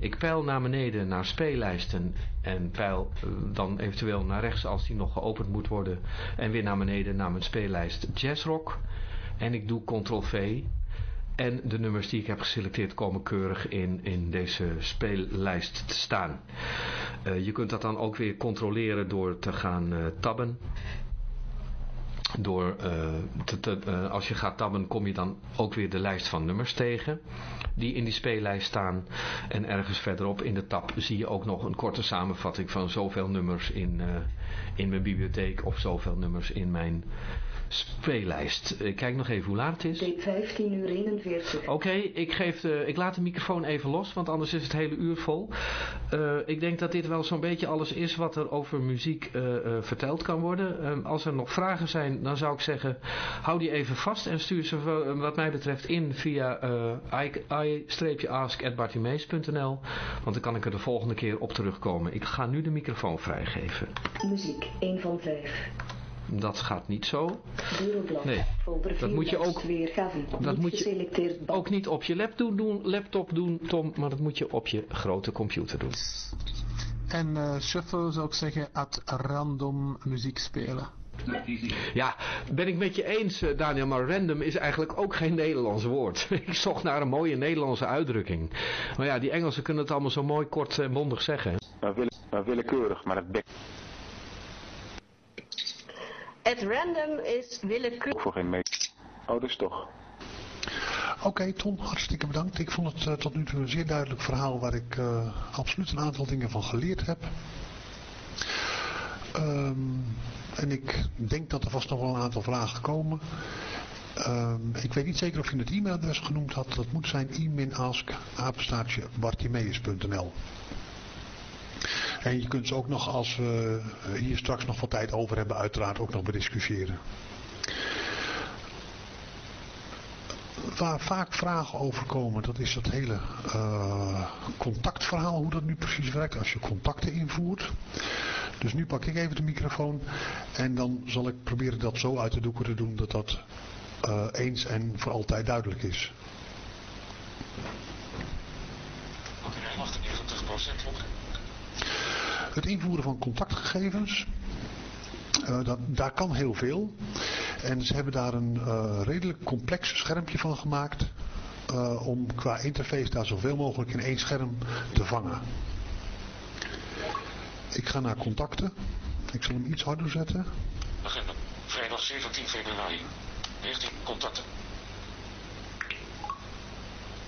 Ik peil naar beneden naar speellijsten en peil dan eventueel naar rechts als die nog geopend moet worden. En weer naar beneden naar mijn speellijst jazzrock. En ik doe ctrl-v. En de nummers die ik heb geselecteerd komen keurig in, in deze speellijst te staan. Uh, je kunt dat dan ook weer controleren door te gaan uh, tabben door, uh, te, te, uh, als je gaat tabben kom je dan ook weer de lijst van nummers tegen die in die speellijst staan. En ergens verderop in de tab zie je ook nog een korte samenvatting van zoveel nummers in, uh, in mijn bibliotheek of zoveel nummers in mijn speellijst. Ik kijk nog even hoe laat het is. 15 uur 41. Oké, okay, ik, geef de, ik laat de microfoon even los, want anders is het hele uur vol. Uh, ik denk dat dit wel zo'n beetje alles is wat er over muziek uh, uh, verteld kan worden. als er nog vragen zijn, dan zou ik zeggen, hou die even vast en stuur ze wat mij betreft in via i-ask.bartimees.nl want dan kan ik er de volgende keer op terugkomen. Ik ga nu de microfoon vrijgeven. Muziek, 1 van 5. Dat gaat niet zo. Nee, dat moet je ook, dat moet je ook niet op je laptop doen, laptop doen, Tom, maar dat moet je op je grote computer doen. En uh, shuffle zou ik zeggen, at random muziek spelen. Ja, ben ik met je eens Daniel, maar random is eigenlijk ook geen Nederlands woord. ik zocht naar een mooie Nederlandse uitdrukking. Maar ja, die Engelsen kunnen het allemaal zo mooi kort en bondig zeggen. Maar, wille, maar willekeurig, maar het bek... Het random is willekeurig. Voor geen meter. Oh, dus toch. Oké, okay, Ton, hartstikke bedankt. Ik vond het uh, tot nu toe een zeer duidelijk verhaal waar ik uh, absoluut een aantal dingen van geleerd heb. Um, en ik denk dat er vast nog wel een aantal vragen komen. Um, ik weet niet zeker of je het e-mailadres genoemd had. Dat moet zijn e-mail-ask-bartimeus.nl en je kunt ze ook nog, als we hier straks nog wat tijd over hebben, uiteraard ook nog bediscussiëren. Waar vaak vragen over komen, dat is dat hele uh, contactverhaal, hoe dat nu precies werkt als je contacten invoert. Dus nu pak ik even de microfoon en dan zal ik proberen dat zo uit de doeken te doen dat dat uh, eens en voor altijd duidelijk is. Oké, 98% het invoeren van contactgegevens, uh, dat, daar kan heel veel. En ze hebben daar een uh, redelijk complex schermpje van gemaakt. Uh, om qua interface daar zoveel mogelijk in één scherm te vangen. Ik ga naar contacten. Ik zal hem iets harder zetten. Agenda. Vrijdag 17 februari. 19 contacten.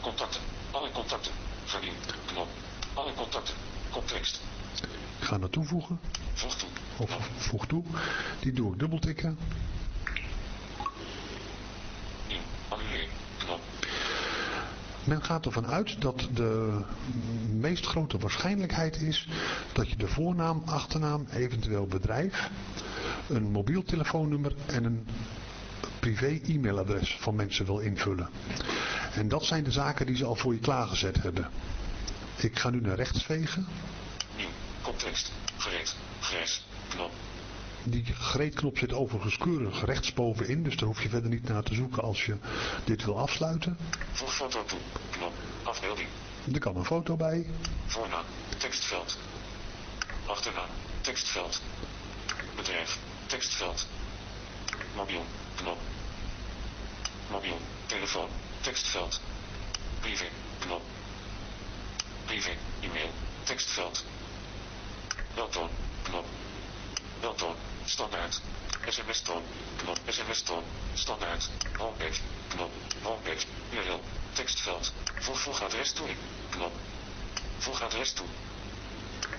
Contacten. Alle contacten. Verdien. Knop. Alle contacten. Koptekst. Ik ga naar toevoegen. Voeg toe. Of voeg toe. Die doe ik dubbeltikken. Hm, Men gaat ervan uit dat de meest grote waarschijnlijkheid is dat je de voornaam, achternaam, eventueel bedrijf, een mobiel telefoonnummer en een privé e-mailadres van mensen wil invullen. En dat zijn de zaken die ze al voor je klaargezet hebben. Ik ga nu naar rechts vegen. Context. Gereed. Grijs. Knop. Die gereedknop zit overigens keurig rechtsbovenin, dus daar hoef je verder niet naar te zoeken als je dit wil afsluiten. Voeg foto toe. Knop. Afbeelding. Er kan een foto bij. Voornaam. Tekstveld. Achternaam. Tekstveld. Bedrijf. Tekstveld. Mobiel. Knop. Mobiel. Telefoon. Tekstveld. Privé. Knop. Privé. E-mail. Tekstveld. Beltoon. Knop. Beltoon. Standaard. SMS-toon. Knop. SMS-toon. Standaard. Homepage. Knop. Homepage. URL. Tekstveld. Voeg voeg adres toe in. Knop. Voeg adres toe.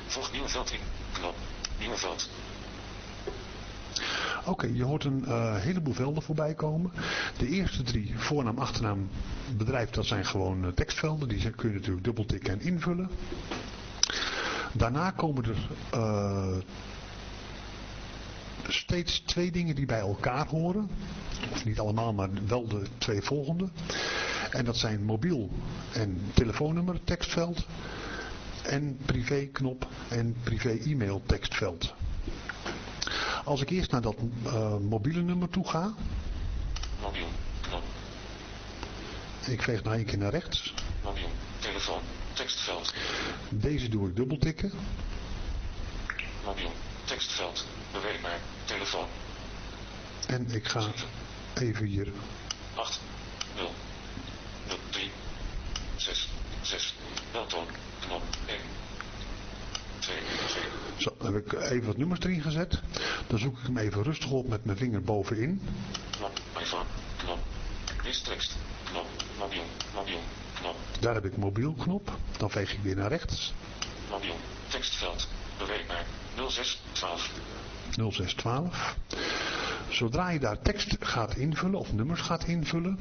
Voeg nieuw veld in. Knop. Nieuw veld. Oké, je hoort een uh, heleboel velden voorbij komen. De eerste drie, voornaam, achternaam, bedrijf, dat zijn gewoon uh, tekstvelden. Die kun je natuurlijk dubbeltikken en invullen. Daarna komen er uh, steeds twee dingen die bij elkaar horen. Of niet allemaal, maar wel de twee volgende. En dat zijn mobiel en telefoonnummer tekstveld. En privéknop en privé e-mail tekstveld. Als ik eerst naar dat uh, mobiele nummer toe ga. Mobiel. Knop. Ik veeg nou één keer naar rechts. Mobiel. Telefoon. Tekstveld. Deze doe ik dubbeltikken. Mobiel. Tekstveld. Beweegbaar. Telefoon. En ik ga even hier. 8. 0. 0. 3. 6. 6. Beltoon. Knop. 1. 2. 2. Zo, dan heb ik even wat nummers erin gezet. Dan zoek ik hem even rustig op met mijn vinger bovenin. Knop. iPhone. Knop. Mobiel. Mobiel. Knop. Daar heb ik mobiel knop. Dan veeg ik weer naar rechts. Mobiel. Tekstveld. Beweegbaar. 0612. 0612. Zodra je daar tekst gaat invullen of nummers gaat invullen,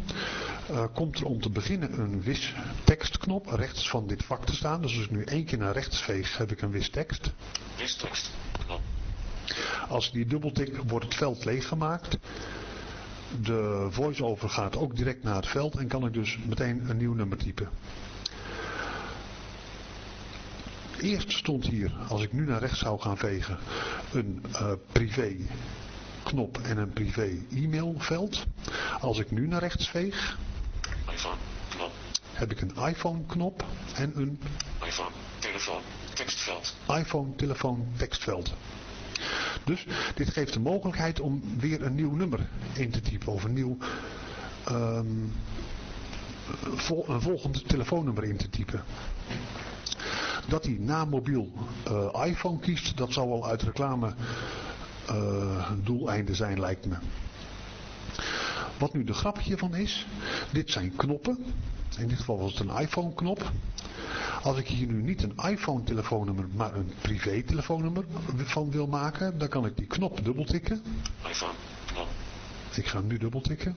uh, komt er om te beginnen een wis tekstknop rechts van dit vak te staan. Dus als ik nu één keer naar rechts veeg, heb ik een wis tekst. Wis tekst. Knop. Als ik die dubbeltik, wordt het veld leeggemaakt. De voice-over gaat ook direct naar het veld en kan ik dus meteen een nieuw nummer typen. Eerst stond hier, als ik nu naar rechts zou gaan vegen, een uh, privé knop en een privé e-mailveld. Als ik nu naar rechts veeg, iPhone, knop. heb ik een iPhone knop en een iPhone, telefoon, tekstveld. iPhone, telefoon, tekstveld. Dus dit geeft de mogelijkheid om weer een nieuw nummer in te typen of een nieuw vol, een volgend telefoonnummer in te typen. Dat hij na mobiel uh, iPhone kiest, dat zal wel uit reclame uh, doeleinden zijn lijkt me. Wat nu de grap hiervan is, dit zijn knoppen. In dit geval was het een iPhone knop. Als ik hier nu niet een iPhone telefoonnummer, maar een privé telefoonnummer van wil maken, dan kan ik die knop dubbeltikken. iPhone knop. Ik ga hem nu dubbeltikken.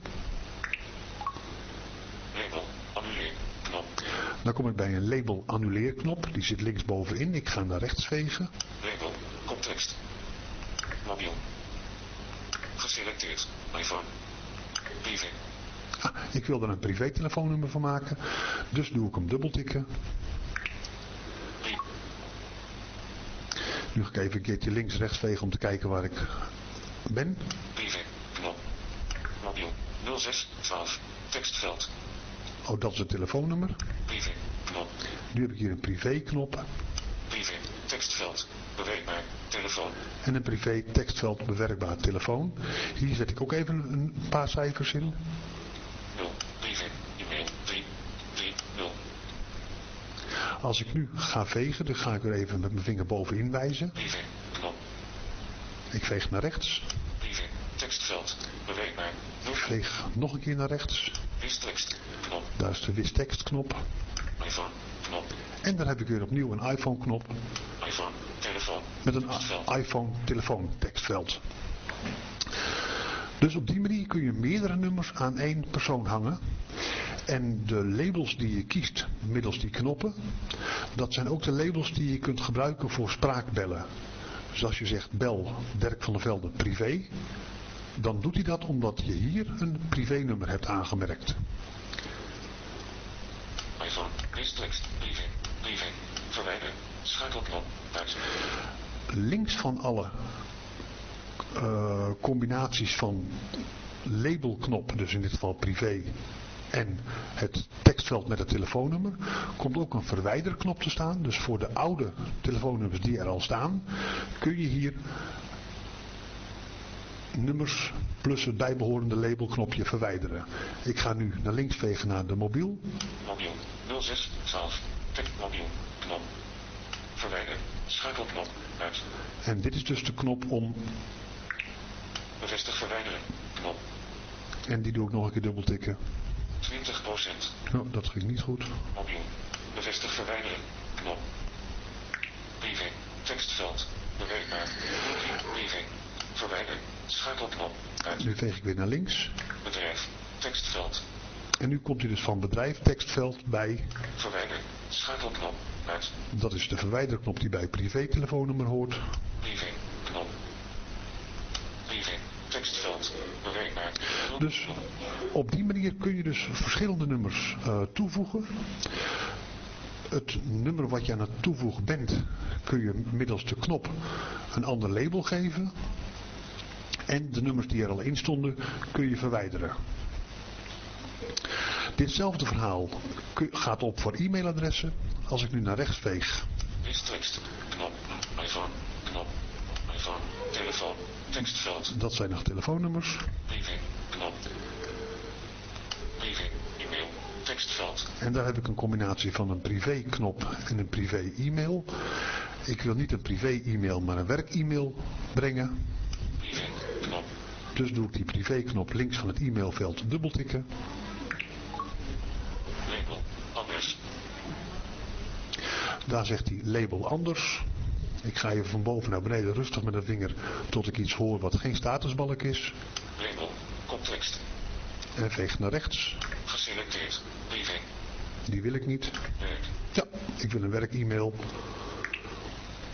Label annuleer knop. Dan kom ik bij een label annuleer knop. Die zit linksbovenin. Ik ga naar rechts vegen. Label context. Mobiel. Geselecteerd. iPhone. Privé. Ik wil er een privé telefoonnummer van maken. Dus doe ik hem dubbeltikken. Nu ga ik even een keertje links rechts vegen om te kijken waar ik ben. Privé. Knop. Mobiel. 06 12. Tekstveld. Oh, dat is het telefoonnummer. Privé. Knop. Nu heb ik hier een privé knop. Privé. Tekstveld. Beweegbaar. Telefoon. En een privé tekstveld bewerkbaar telefoon. Hier zet ik ook even een paar cijfers in. 0. Privé. E-mail. 3. 3. 0. Als ik nu ga vegen, dan ga ik er even met mijn vinger bovenin wijzen. Ik veeg naar rechts. Tekstveld. Beweegbaar. 0. Ik veeg nog een keer naar rechts. Wistekst. Knop. Daar is de wistekstknop. iPhone. Knop. En dan heb ik weer opnieuw een iPhone knop. iPhone. Telefoon. Met een iPhone telefoon tekstveld. Dus op die manier kun je meerdere nummers aan één persoon hangen. En de labels die je kiest middels die knoppen, dat zijn ook de labels die je kunt gebruiken voor spraakbellen. Dus als je zegt bel Dirk van der Velde privé, dan doet hij dat omdat je hier een privénummer hebt aangemerkt. iPhone, leestekst, privé, privé, verwijderen, schakelknop, uit. Links van alle eh, combinaties van labelknop, dus in dit geval privé, en het tekstveld met het telefoonnummer, komt ook een verwijderknop te staan. Dus voor de oude telefoonnummers die er al staan, kun je hier nummers plus het bijbehorende labelknopje verwijderen. Ik ga nu naar links vegen naar de mobiel. Mobiel, 06, 12, tekst mobiel, knop. Verwijderen, schakelknop, uit. En dit is dus de knop om, Bevestig verwijderen, knop. en die doe ik nog een keer dubbel tikken. 20 procent. Nou, dat ging niet goed. Mobiel. Bevestig verwijderen. Knop. Privé. Tekstveld. Bewerkbaar. Knopje. Privé. Verwijderen. Schakelknop. Uit. Nu veeg ik weer naar links. Bedrijf. Tekstveld. En nu komt hij dus van bedrijf tekstveld bij, Verwijderen. Schakelknop. Uit. dat is de verwijderknop die bij privé telefoonnummer hoort. Privé. Tekstveld. Dus op die manier kun je dus verschillende nummers eh, toevoegen. Het nummer wat je aan het toevoegen bent, kun je middels de knop een ander label geven. En de nummers die er al in stonden, kun je verwijderen. Ditzelfde verhaal gaat op voor e-mailadressen. Als ik nu naar rechts veeg, Leestekst. Knop. iPhone. Knop. iPhone. Telefoon. Tekstveld. dat zijn nog telefoonnummers. Knop. E-mail. Tekstveld. En daar heb ik een combinatie van een privé-knop en een privé-e-mail. Ik wil niet een privé-e-mail, maar een werk-e-mail brengen. Knop. Dus doe ik die privé-knop links van het e-mailveld dubbeltikken. Label. Adres. Daar zegt hij label anders. Ik ga even van boven naar beneden rustig met de vinger tot ik iets hoor wat geen statusbalk is. Label. Context. En veeg naar rechts. Geselecteerd. Privé. Die wil ik niet. Werk. Ja, ik wil een werk-e-mail.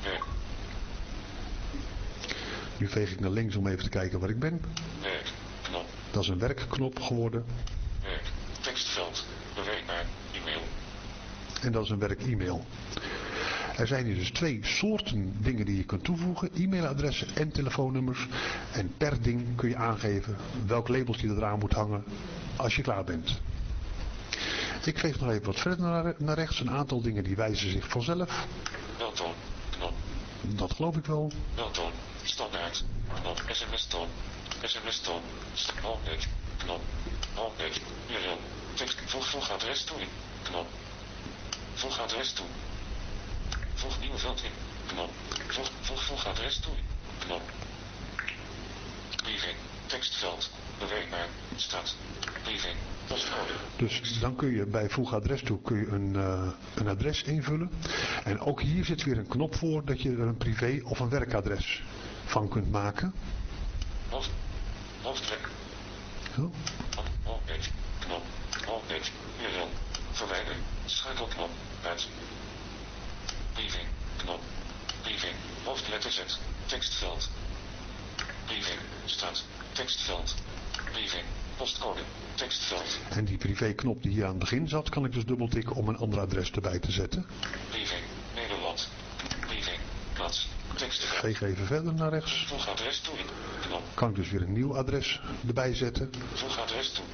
Werk. Nu veeg ik naar links om even te kijken waar ik ben. Werk. Knop. Dat is een werkknop geworden. Werk. Tekstveld. Bewerkbaar. E-mail. En dat is een werk-e-mail. Er zijn hier dus twee soorten dingen die je kunt toevoegen. E-mailadressen en telefoonnummers. En per ding kun je aangeven welk labeltje er eraan moet hangen als je klaar bent. Ik veeg nog even wat verder naar, naar rechts. Een aantal dingen die wijzen zich vanzelf. Beltoon. Knop. Dat geloof ik wel. Beltoon. Standaard. Knop. SMS-toon. SMS-toon. St- Homepage. Knop. Homepage. URL. Tekst. Voeg, voeg adres toe. Knop. Voeg adres toe. Voeg nieuwe veld in. Knop. Voeg, voeg, voeg adres toe. Knop. Privé. Tekstveld. Bewerkbaar. Staat. Privé. Postcode. Dus dan kun je bij voeg adres toe kun je een, eh, een adres invullen. En ook hier zit weer een knop voor dat je er een privé of een werkadres van kunt maken. Hoofd. Zo. Homepage. Knop. URL. Verwijder. Schakelknop. Uit. Privé. Knop. Privé. Hoofdletter Z. Tekstveld. Privé. Staat. Tekstveld. Privé. Postcode. Tekstveld. En die privé-knop die hier aan het begin zat, kan ik dus dubbeltikken om een ander adres erbij te zetten. Privé. Nederland. Privé. Plaats. Tekstveld. Veeg even verder naar rechts. Voeg adres toe. Knop. Kan ik dus weer een nieuw adres erbij zetten. Voeg adres toe.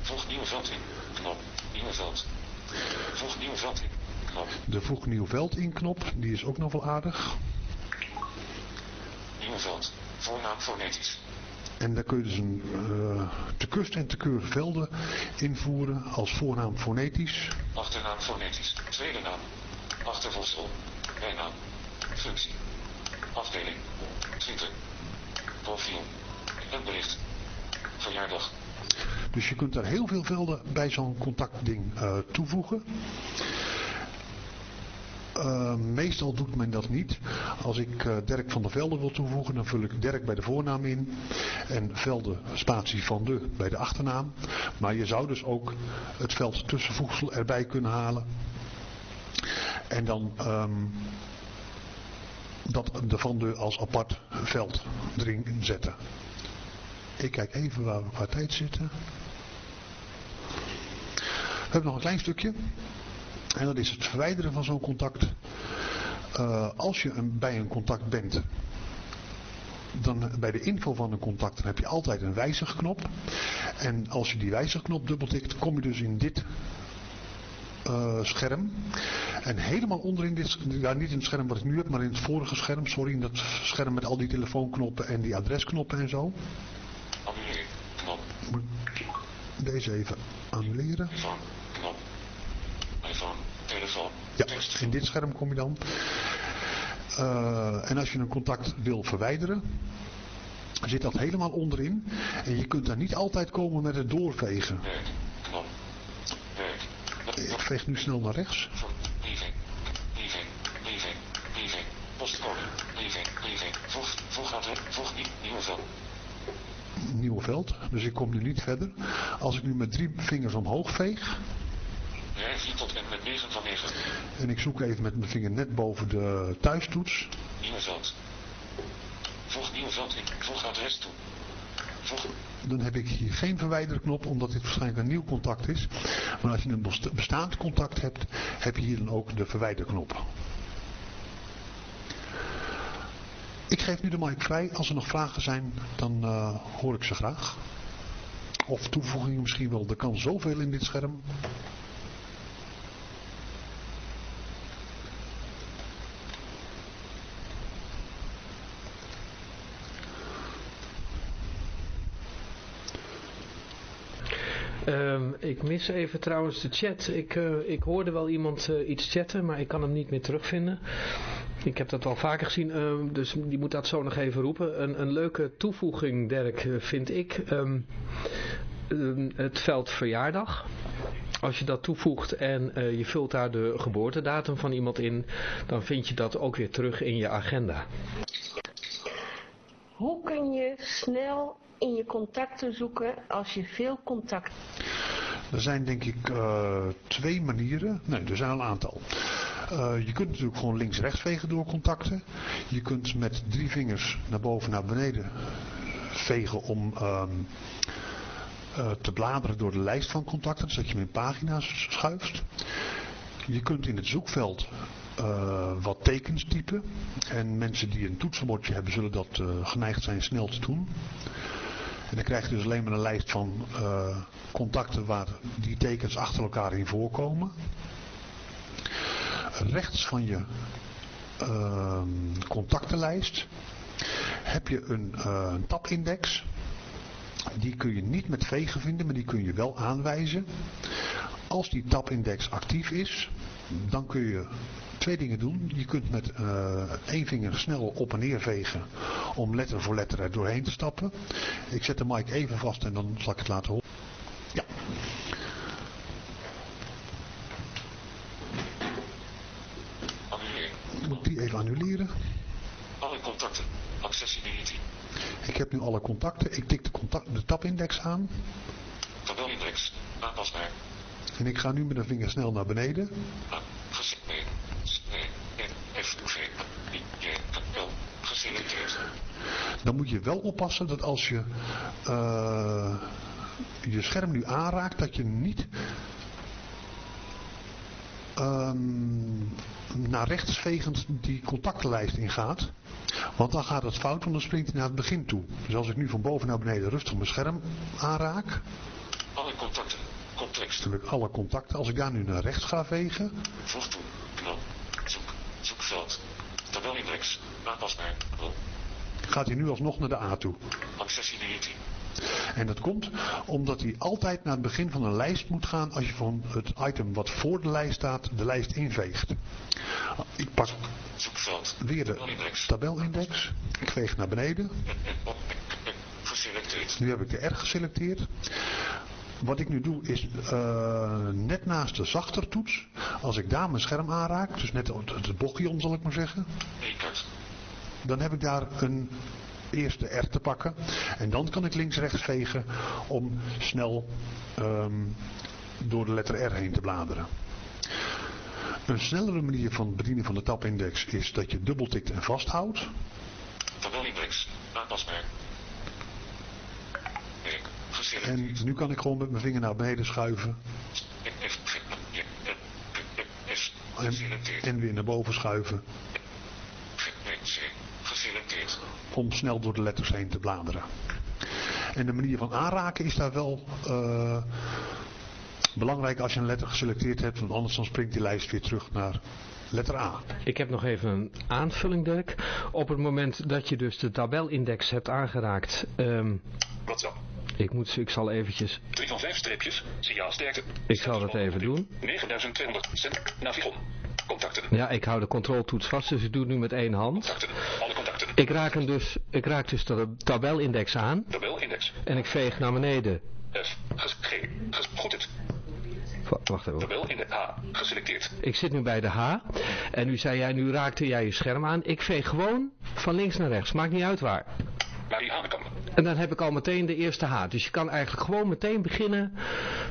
Voeg nieuwe veld in. Knop. Nieuwe veld. Voeg nieuwe veld in. De voeg nieuw veld in knop, die is ook nog wel aardig. Nieuwe veld. Voornaam fonetisch. En daar kun je dus een eh, te kust en te keur velden invoeren als voornaam fonetisch. Achternaam fonetisch. Tweede naam. Achtervoegsel. Bijnaam. Functie. Afdeling. Twitter. Profiel. Een bericht. Verjaardag. Dus je kunt daar heel veel velden bij zo'n contactding eh, toevoegen. Uh, meestal doet men dat niet. Als ik uh, Dirk van der Velde wil toevoegen, dan vul ik Dirk bij de voornaam in. En Velde spatie van de bij de achternaam. Maar je zou dus ook het veld tussenvoegsel erbij kunnen halen. En dan um, dat de van de als apart veld erin zetten. Ik kijk even waar we qua tijd zitten. We hebben nog een klein stukje. En dat is het verwijderen van zo'n contact. Uh, als je een, bij een contact bent, dan bij de info van een contact dan heb je altijd een wijzigknop. En als je die wijzigknop dubbeltikt, kom je dus in dit uh, scherm. En helemaal onderin dit, ja niet in het scherm wat ik nu heb, maar in het vorige scherm, sorry, in dat scherm met al die telefoonknoppen en die adresknoppen en zo. Annuleren, deze even annuleren. Telefoon, iPhone, telefoon, Ja, in dit scherm kom je dan. Uh, en als je een contact wil verwijderen, zit dat helemaal onderin. En je kunt daar niet altijd komen met het doorvegen. Knop. Werk, Ik veeg nu snel naar rechts. briefing, postcode, voeg, voeg voeg nieuwe veld. Nieuwe veld. Dus ik kom nu niet verder. Als ik nu met drie vingers omhoog veeg. Rij 4 tot en met 9 van 9. En ik zoek even met mijn vinger net boven de thuistoets. Nieuwe veld. Voeg nieuwe veld in. Voeg adres toe. Voeg. Dan heb ik hier geen verwijderknop, omdat dit waarschijnlijk een nieuw contact is. Maar als je een besta- bestaand contact hebt, heb je hier dan ook de verwijderknop. Ik geef nu de mic vrij. Als er nog vragen zijn, dan uh, hoor ik ze graag. Of toevoegingen misschien wel. Er kan zoveel in dit scherm. Um, ik mis even trouwens de chat. Ik, uh, ik hoorde wel iemand uh, iets chatten, maar ik kan hem niet meer terugvinden. Ik heb dat al vaker gezien, uh, dus die moet dat zo nog even roepen. Een, een leuke toevoeging, Dirk, vind ik. Um, het veld verjaardag. Als je dat toevoegt en je vult daar de geboortedatum van iemand in, dan vind je dat ook weer terug in je agenda. Hoe kun je snel in je contacten zoeken als je veel contact Er zijn denk ik uh, twee manieren. Nee, er zijn een aantal. Uh, je kunt natuurlijk gewoon links-rechts vegen door contacten. Je kunt met drie vingers naar boven naar beneden vegen om um, uh, te bladeren door de lijst van contacten. Zodat je hem in pagina's schuift. Je kunt in het zoekveld wat tekens typen. En mensen die een toetsenbordje hebben zullen dat geneigd zijn snel te doen. En dan krijg je dus alleen maar een lijst van uh, contacten waar die tekens achter elkaar in voorkomen. Rechts van je uh, contactenlijst heb je een, uh, een tabindex. Die kun je niet met vegen vinden, maar die kun je wel aanwijzen. Als die tabindex actief is, dan kun je twee dingen doen. Je kunt met uh, één vinger snel op en neer vegen om letter voor letter er doorheen te stappen. Ik zet de mic even vast en dan zal ik het laten horen. Ja. Annuleren. Moet ik die even annuleren? Alle contacten. Accessibility. Ik heb nu alle contacten. Ik tik de, contact, de tabindex aan. Tabelindex. Aanpasbaar. En ik ga nu met een vinger snel naar beneden. Dan moet je wel oppassen dat als je uh, je scherm nu aanraakt, dat je niet um, naar rechts vegend die contactenlijst ingaat. Want dan gaat het fout, want dan springt hij naar het begin toe. Dus als ik nu van boven naar beneden rustig mijn scherm aanraak. Alle contacten. Natuurlijk alle contacten. Als ik daar nu naar rechts ga vegen. Voeg toe. Knop. Zoek. Zoekveld. Tabelindex. Aanpasbaar. Rol. Gaat hij nu alsnog naar de A toe. Accessibility. En dat komt omdat hij altijd naar het begin van een lijst moet gaan als je van het item wat voor de lijst staat, de lijst inveegt. Ik pak Zoekveld. weer de Tabelindex. Ik veeg naar beneden. Nu heb ik de R geselecteerd. Wat ik nu doe is uh, net naast de zachter toets, als ik daar mijn scherm aanraak, dus net het, bochtje zal ik maar zeggen, dan heb ik daar een eerste R te pakken. En dan kan ik links-rechts vegen om snel um, door de letter R heen te bladeren. Een snellere manier van bedienen van de tabindex is dat je dubbeltikt en vasthoudt. Tabelindex, aanpasbaar. En nu kan ik gewoon met mijn vinger naar beneden schuiven. En, en weer naar boven schuiven. Om snel door de letters heen te bladeren. En de manier van aanraken is daar wel uh, belangrijk als je een letter geselecteerd hebt. Want anders dan springt die lijst weer terug naar letter A. Ik heb nog even een aanvulling, Dirk. Op het moment dat je dus de tabelindex hebt aangeraakt... Um, Wat zo? Ik, moet, ik zal eventjes... 3 van 5 streepjes, sterkte. Ik zal dat even doen. 9200, cent, Navigon. Contacten. Ja, ik hou de controltoets vast, dus ik doe het nu met één hand. Contacten, alle contacten. Ik raak, hem dus, ik raak dus de tabelindex aan. Tabelindex. En ik veeg naar beneden. F, G, ges, goed het. Wacht even. Tabel in de H, geselecteerd. Ik zit nu bij de H. En nu zei jij, nu raakte jij je scherm aan. Ik veeg gewoon van links naar rechts, maakt niet uit waar. Naar die H kan. En dan heb ik al meteen de eerste H. Dus je kan eigenlijk gewoon meteen beginnen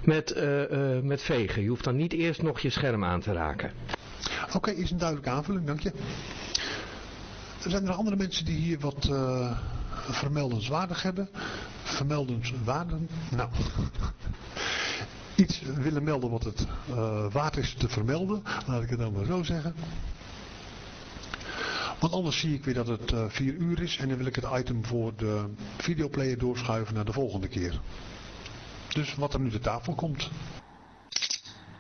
met, uh, uh, met vegen. Je hoeft dan niet eerst nog je scherm aan te raken. Oké, is een duidelijke aanvulling, dank je. Zijn er andere mensen die hier wat uh, vermeldenswaardig hebben. Vermeldenswaarden? Nou, iets willen melden wat het waard is te vermelden. Laat ik het dan maar zo zeggen. Want anders zie ik weer dat het uh, 4 uur is en dan wil ik het item voor de videoplayer doorschuiven naar de volgende keer. Dus wat er nu de tafel komt.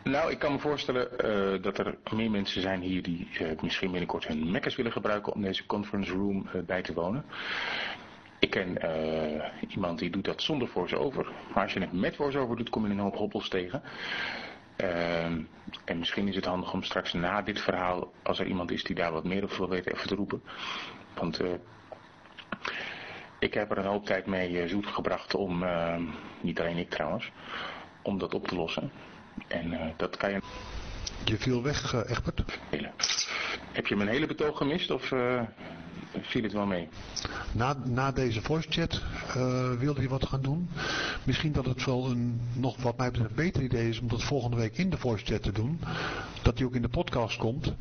Nou, ik kan me voorstellen uh, dat er meer mensen zijn hier die uh, misschien binnenkort hun Maccas willen gebruiken om deze conference room bij te wonen. Ik ken iemand die doet dat zonder voice-over. Maar als je het met voice-over doet, kom je een hoop hobbels tegen. Ehm, en misschien is het handig om straks na dit verhaal, als er iemand is die daar wat meer over wil weten, even te roepen. Want ik heb er een hoop tijd mee zoet gebracht om, ehm, niet alleen ik trouwens, om dat op te lossen. En uh, dat kan je... Je viel weg, Egbert. Heb je mijn hele betoog gemist of viel het wel mee? Na, na deze voice chat wilde je wat gaan doen. Misschien dat het wel een nog wat mij betreft beter idee is om dat volgende week in de voice chat te doen. Dat die ook in de podcast komt.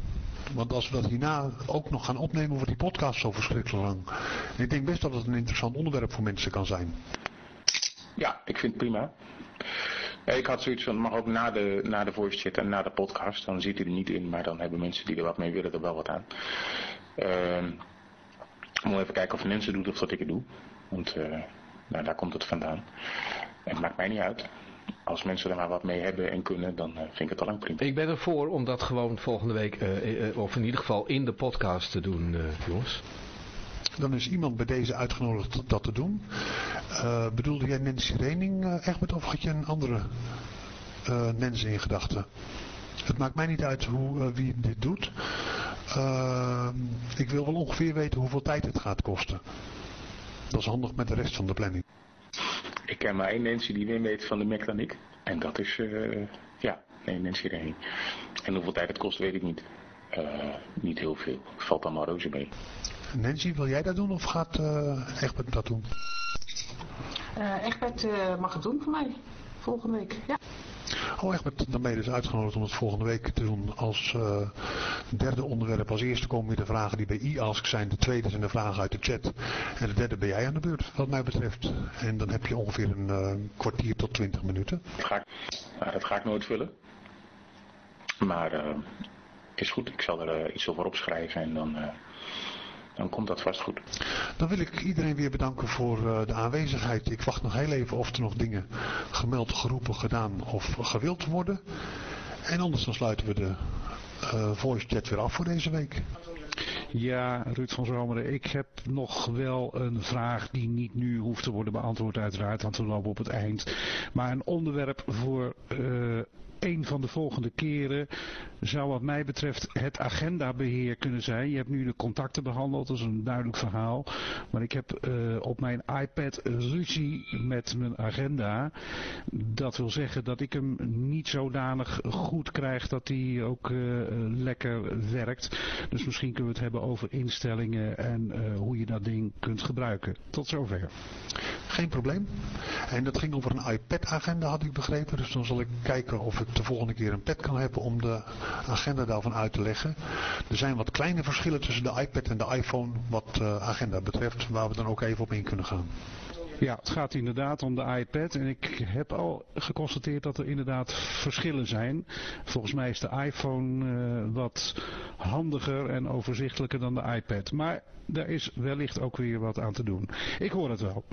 Want als we dat hierna ook nog gaan opnemen, wordt die podcast zo verschrikkelijk lang. En ik denk best dat het een interessant onderwerp voor mensen kan zijn. Ja, ik vind het prima. Ik had zoiets van, mag ook na de, na de voice chat en na de podcast, dan zit hij er niet in, maar dan hebben mensen die er wat mee willen er wel wat aan. Uh, moet even kijken of mensen doet of dat ik het doe, want uh, nou, daar komt het vandaan. En het maakt mij niet uit. Als mensen er maar wat mee hebben en kunnen, dan uh, vind ik het al lang prima. Ik ben ervoor om dat gewoon volgende week, uh, of in ieder geval in de podcast te doen, jongens. Dan is iemand bij deze uitgenodigd dat te doen. Uh, bedoelde jij Nancy Rening, uh, Egbert, of had je een andere uh, Nancy in gedachten? Het maakt mij niet uit hoe, wie dit doet. Ik wil wel ongeveer weten hoeveel tijd het gaat kosten. Dat is handig met de rest van de planning. Ik ken maar één Nancy die meer weet van de Mac dan ik. En dat is, ja, nee, Nancy Rening. En hoeveel tijd het kost weet ik niet. niet heel veel. Valt dan maar reuze mee. Nancy, wil jij dat doen of gaat uh, Egbert dat doen? Uh, Egbert uh, mag het doen voor mij. Volgende week, ja. Oh dan ben je dus uitgenodigd om het volgende week te doen als uh, derde onderwerp. Als eerste komen weer de vragen die bij e-ask zijn. De tweede zijn de vragen uit de chat. En de derde ben jij aan de beurt, wat mij betreft. En dan heb je ongeveer een uh, kwartier tot twintig minuten. Dat ga ik, nou, dat ga ik nooit vullen. Maar uh, is goed, ik zal er iets over opschrijven en dan dan komt dat vast goed. Dan wil ik iedereen weer bedanken voor uh, de aanwezigheid. Ik wacht nog heel even of er nog dingen gemeld, geroepen, gedaan of gewild worden. En anders dan sluiten we de uh, voice chat weer af voor deze week. Ja, Ruud van Zomeren, ik heb nog wel een vraag die niet nu hoeft te worden beantwoord uiteraard, want we lopen op het eind. Maar een onderwerp voor uh, een van de volgende keren zou wat mij betreft het agendabeheer kunnen zijn. Je hebt nu de contacten behandeld, dat is een duidelijk verhaal. Maar ik heb eh, op mijn iPad ruzie met mijn agenda. Dat wil zeggen dat ik hem niet zodanig goed krijg dat hij ook uh, lekker werkt. Dus misschien kunnen we het hebben over instellingen en uh, hoe je dat ding kunt gebruiken. Tot zover. Geen probleem. En dat ging over een iPad-agenda, had ik begrepen. Dus dan zal ik kijken of ik de volgende keer een pad kan hebben om de agenda daarvan uit te leggen. Er zijn wat kleine verschillen tussen de iPad en de iPhone wat uh, agenda betreft, waar we dan ook even op in kunnen gaan. Ja, het gaat inderdaad om de iPad en ik heb al geconstateerd dat er inderdaad verschillen zijn. Volgens mij is de iPhone uh, wat handiger en overzichtelijker dan de iPad. Maar daar is wellicht ook weer wat aan te doen. Ik hoor het wel.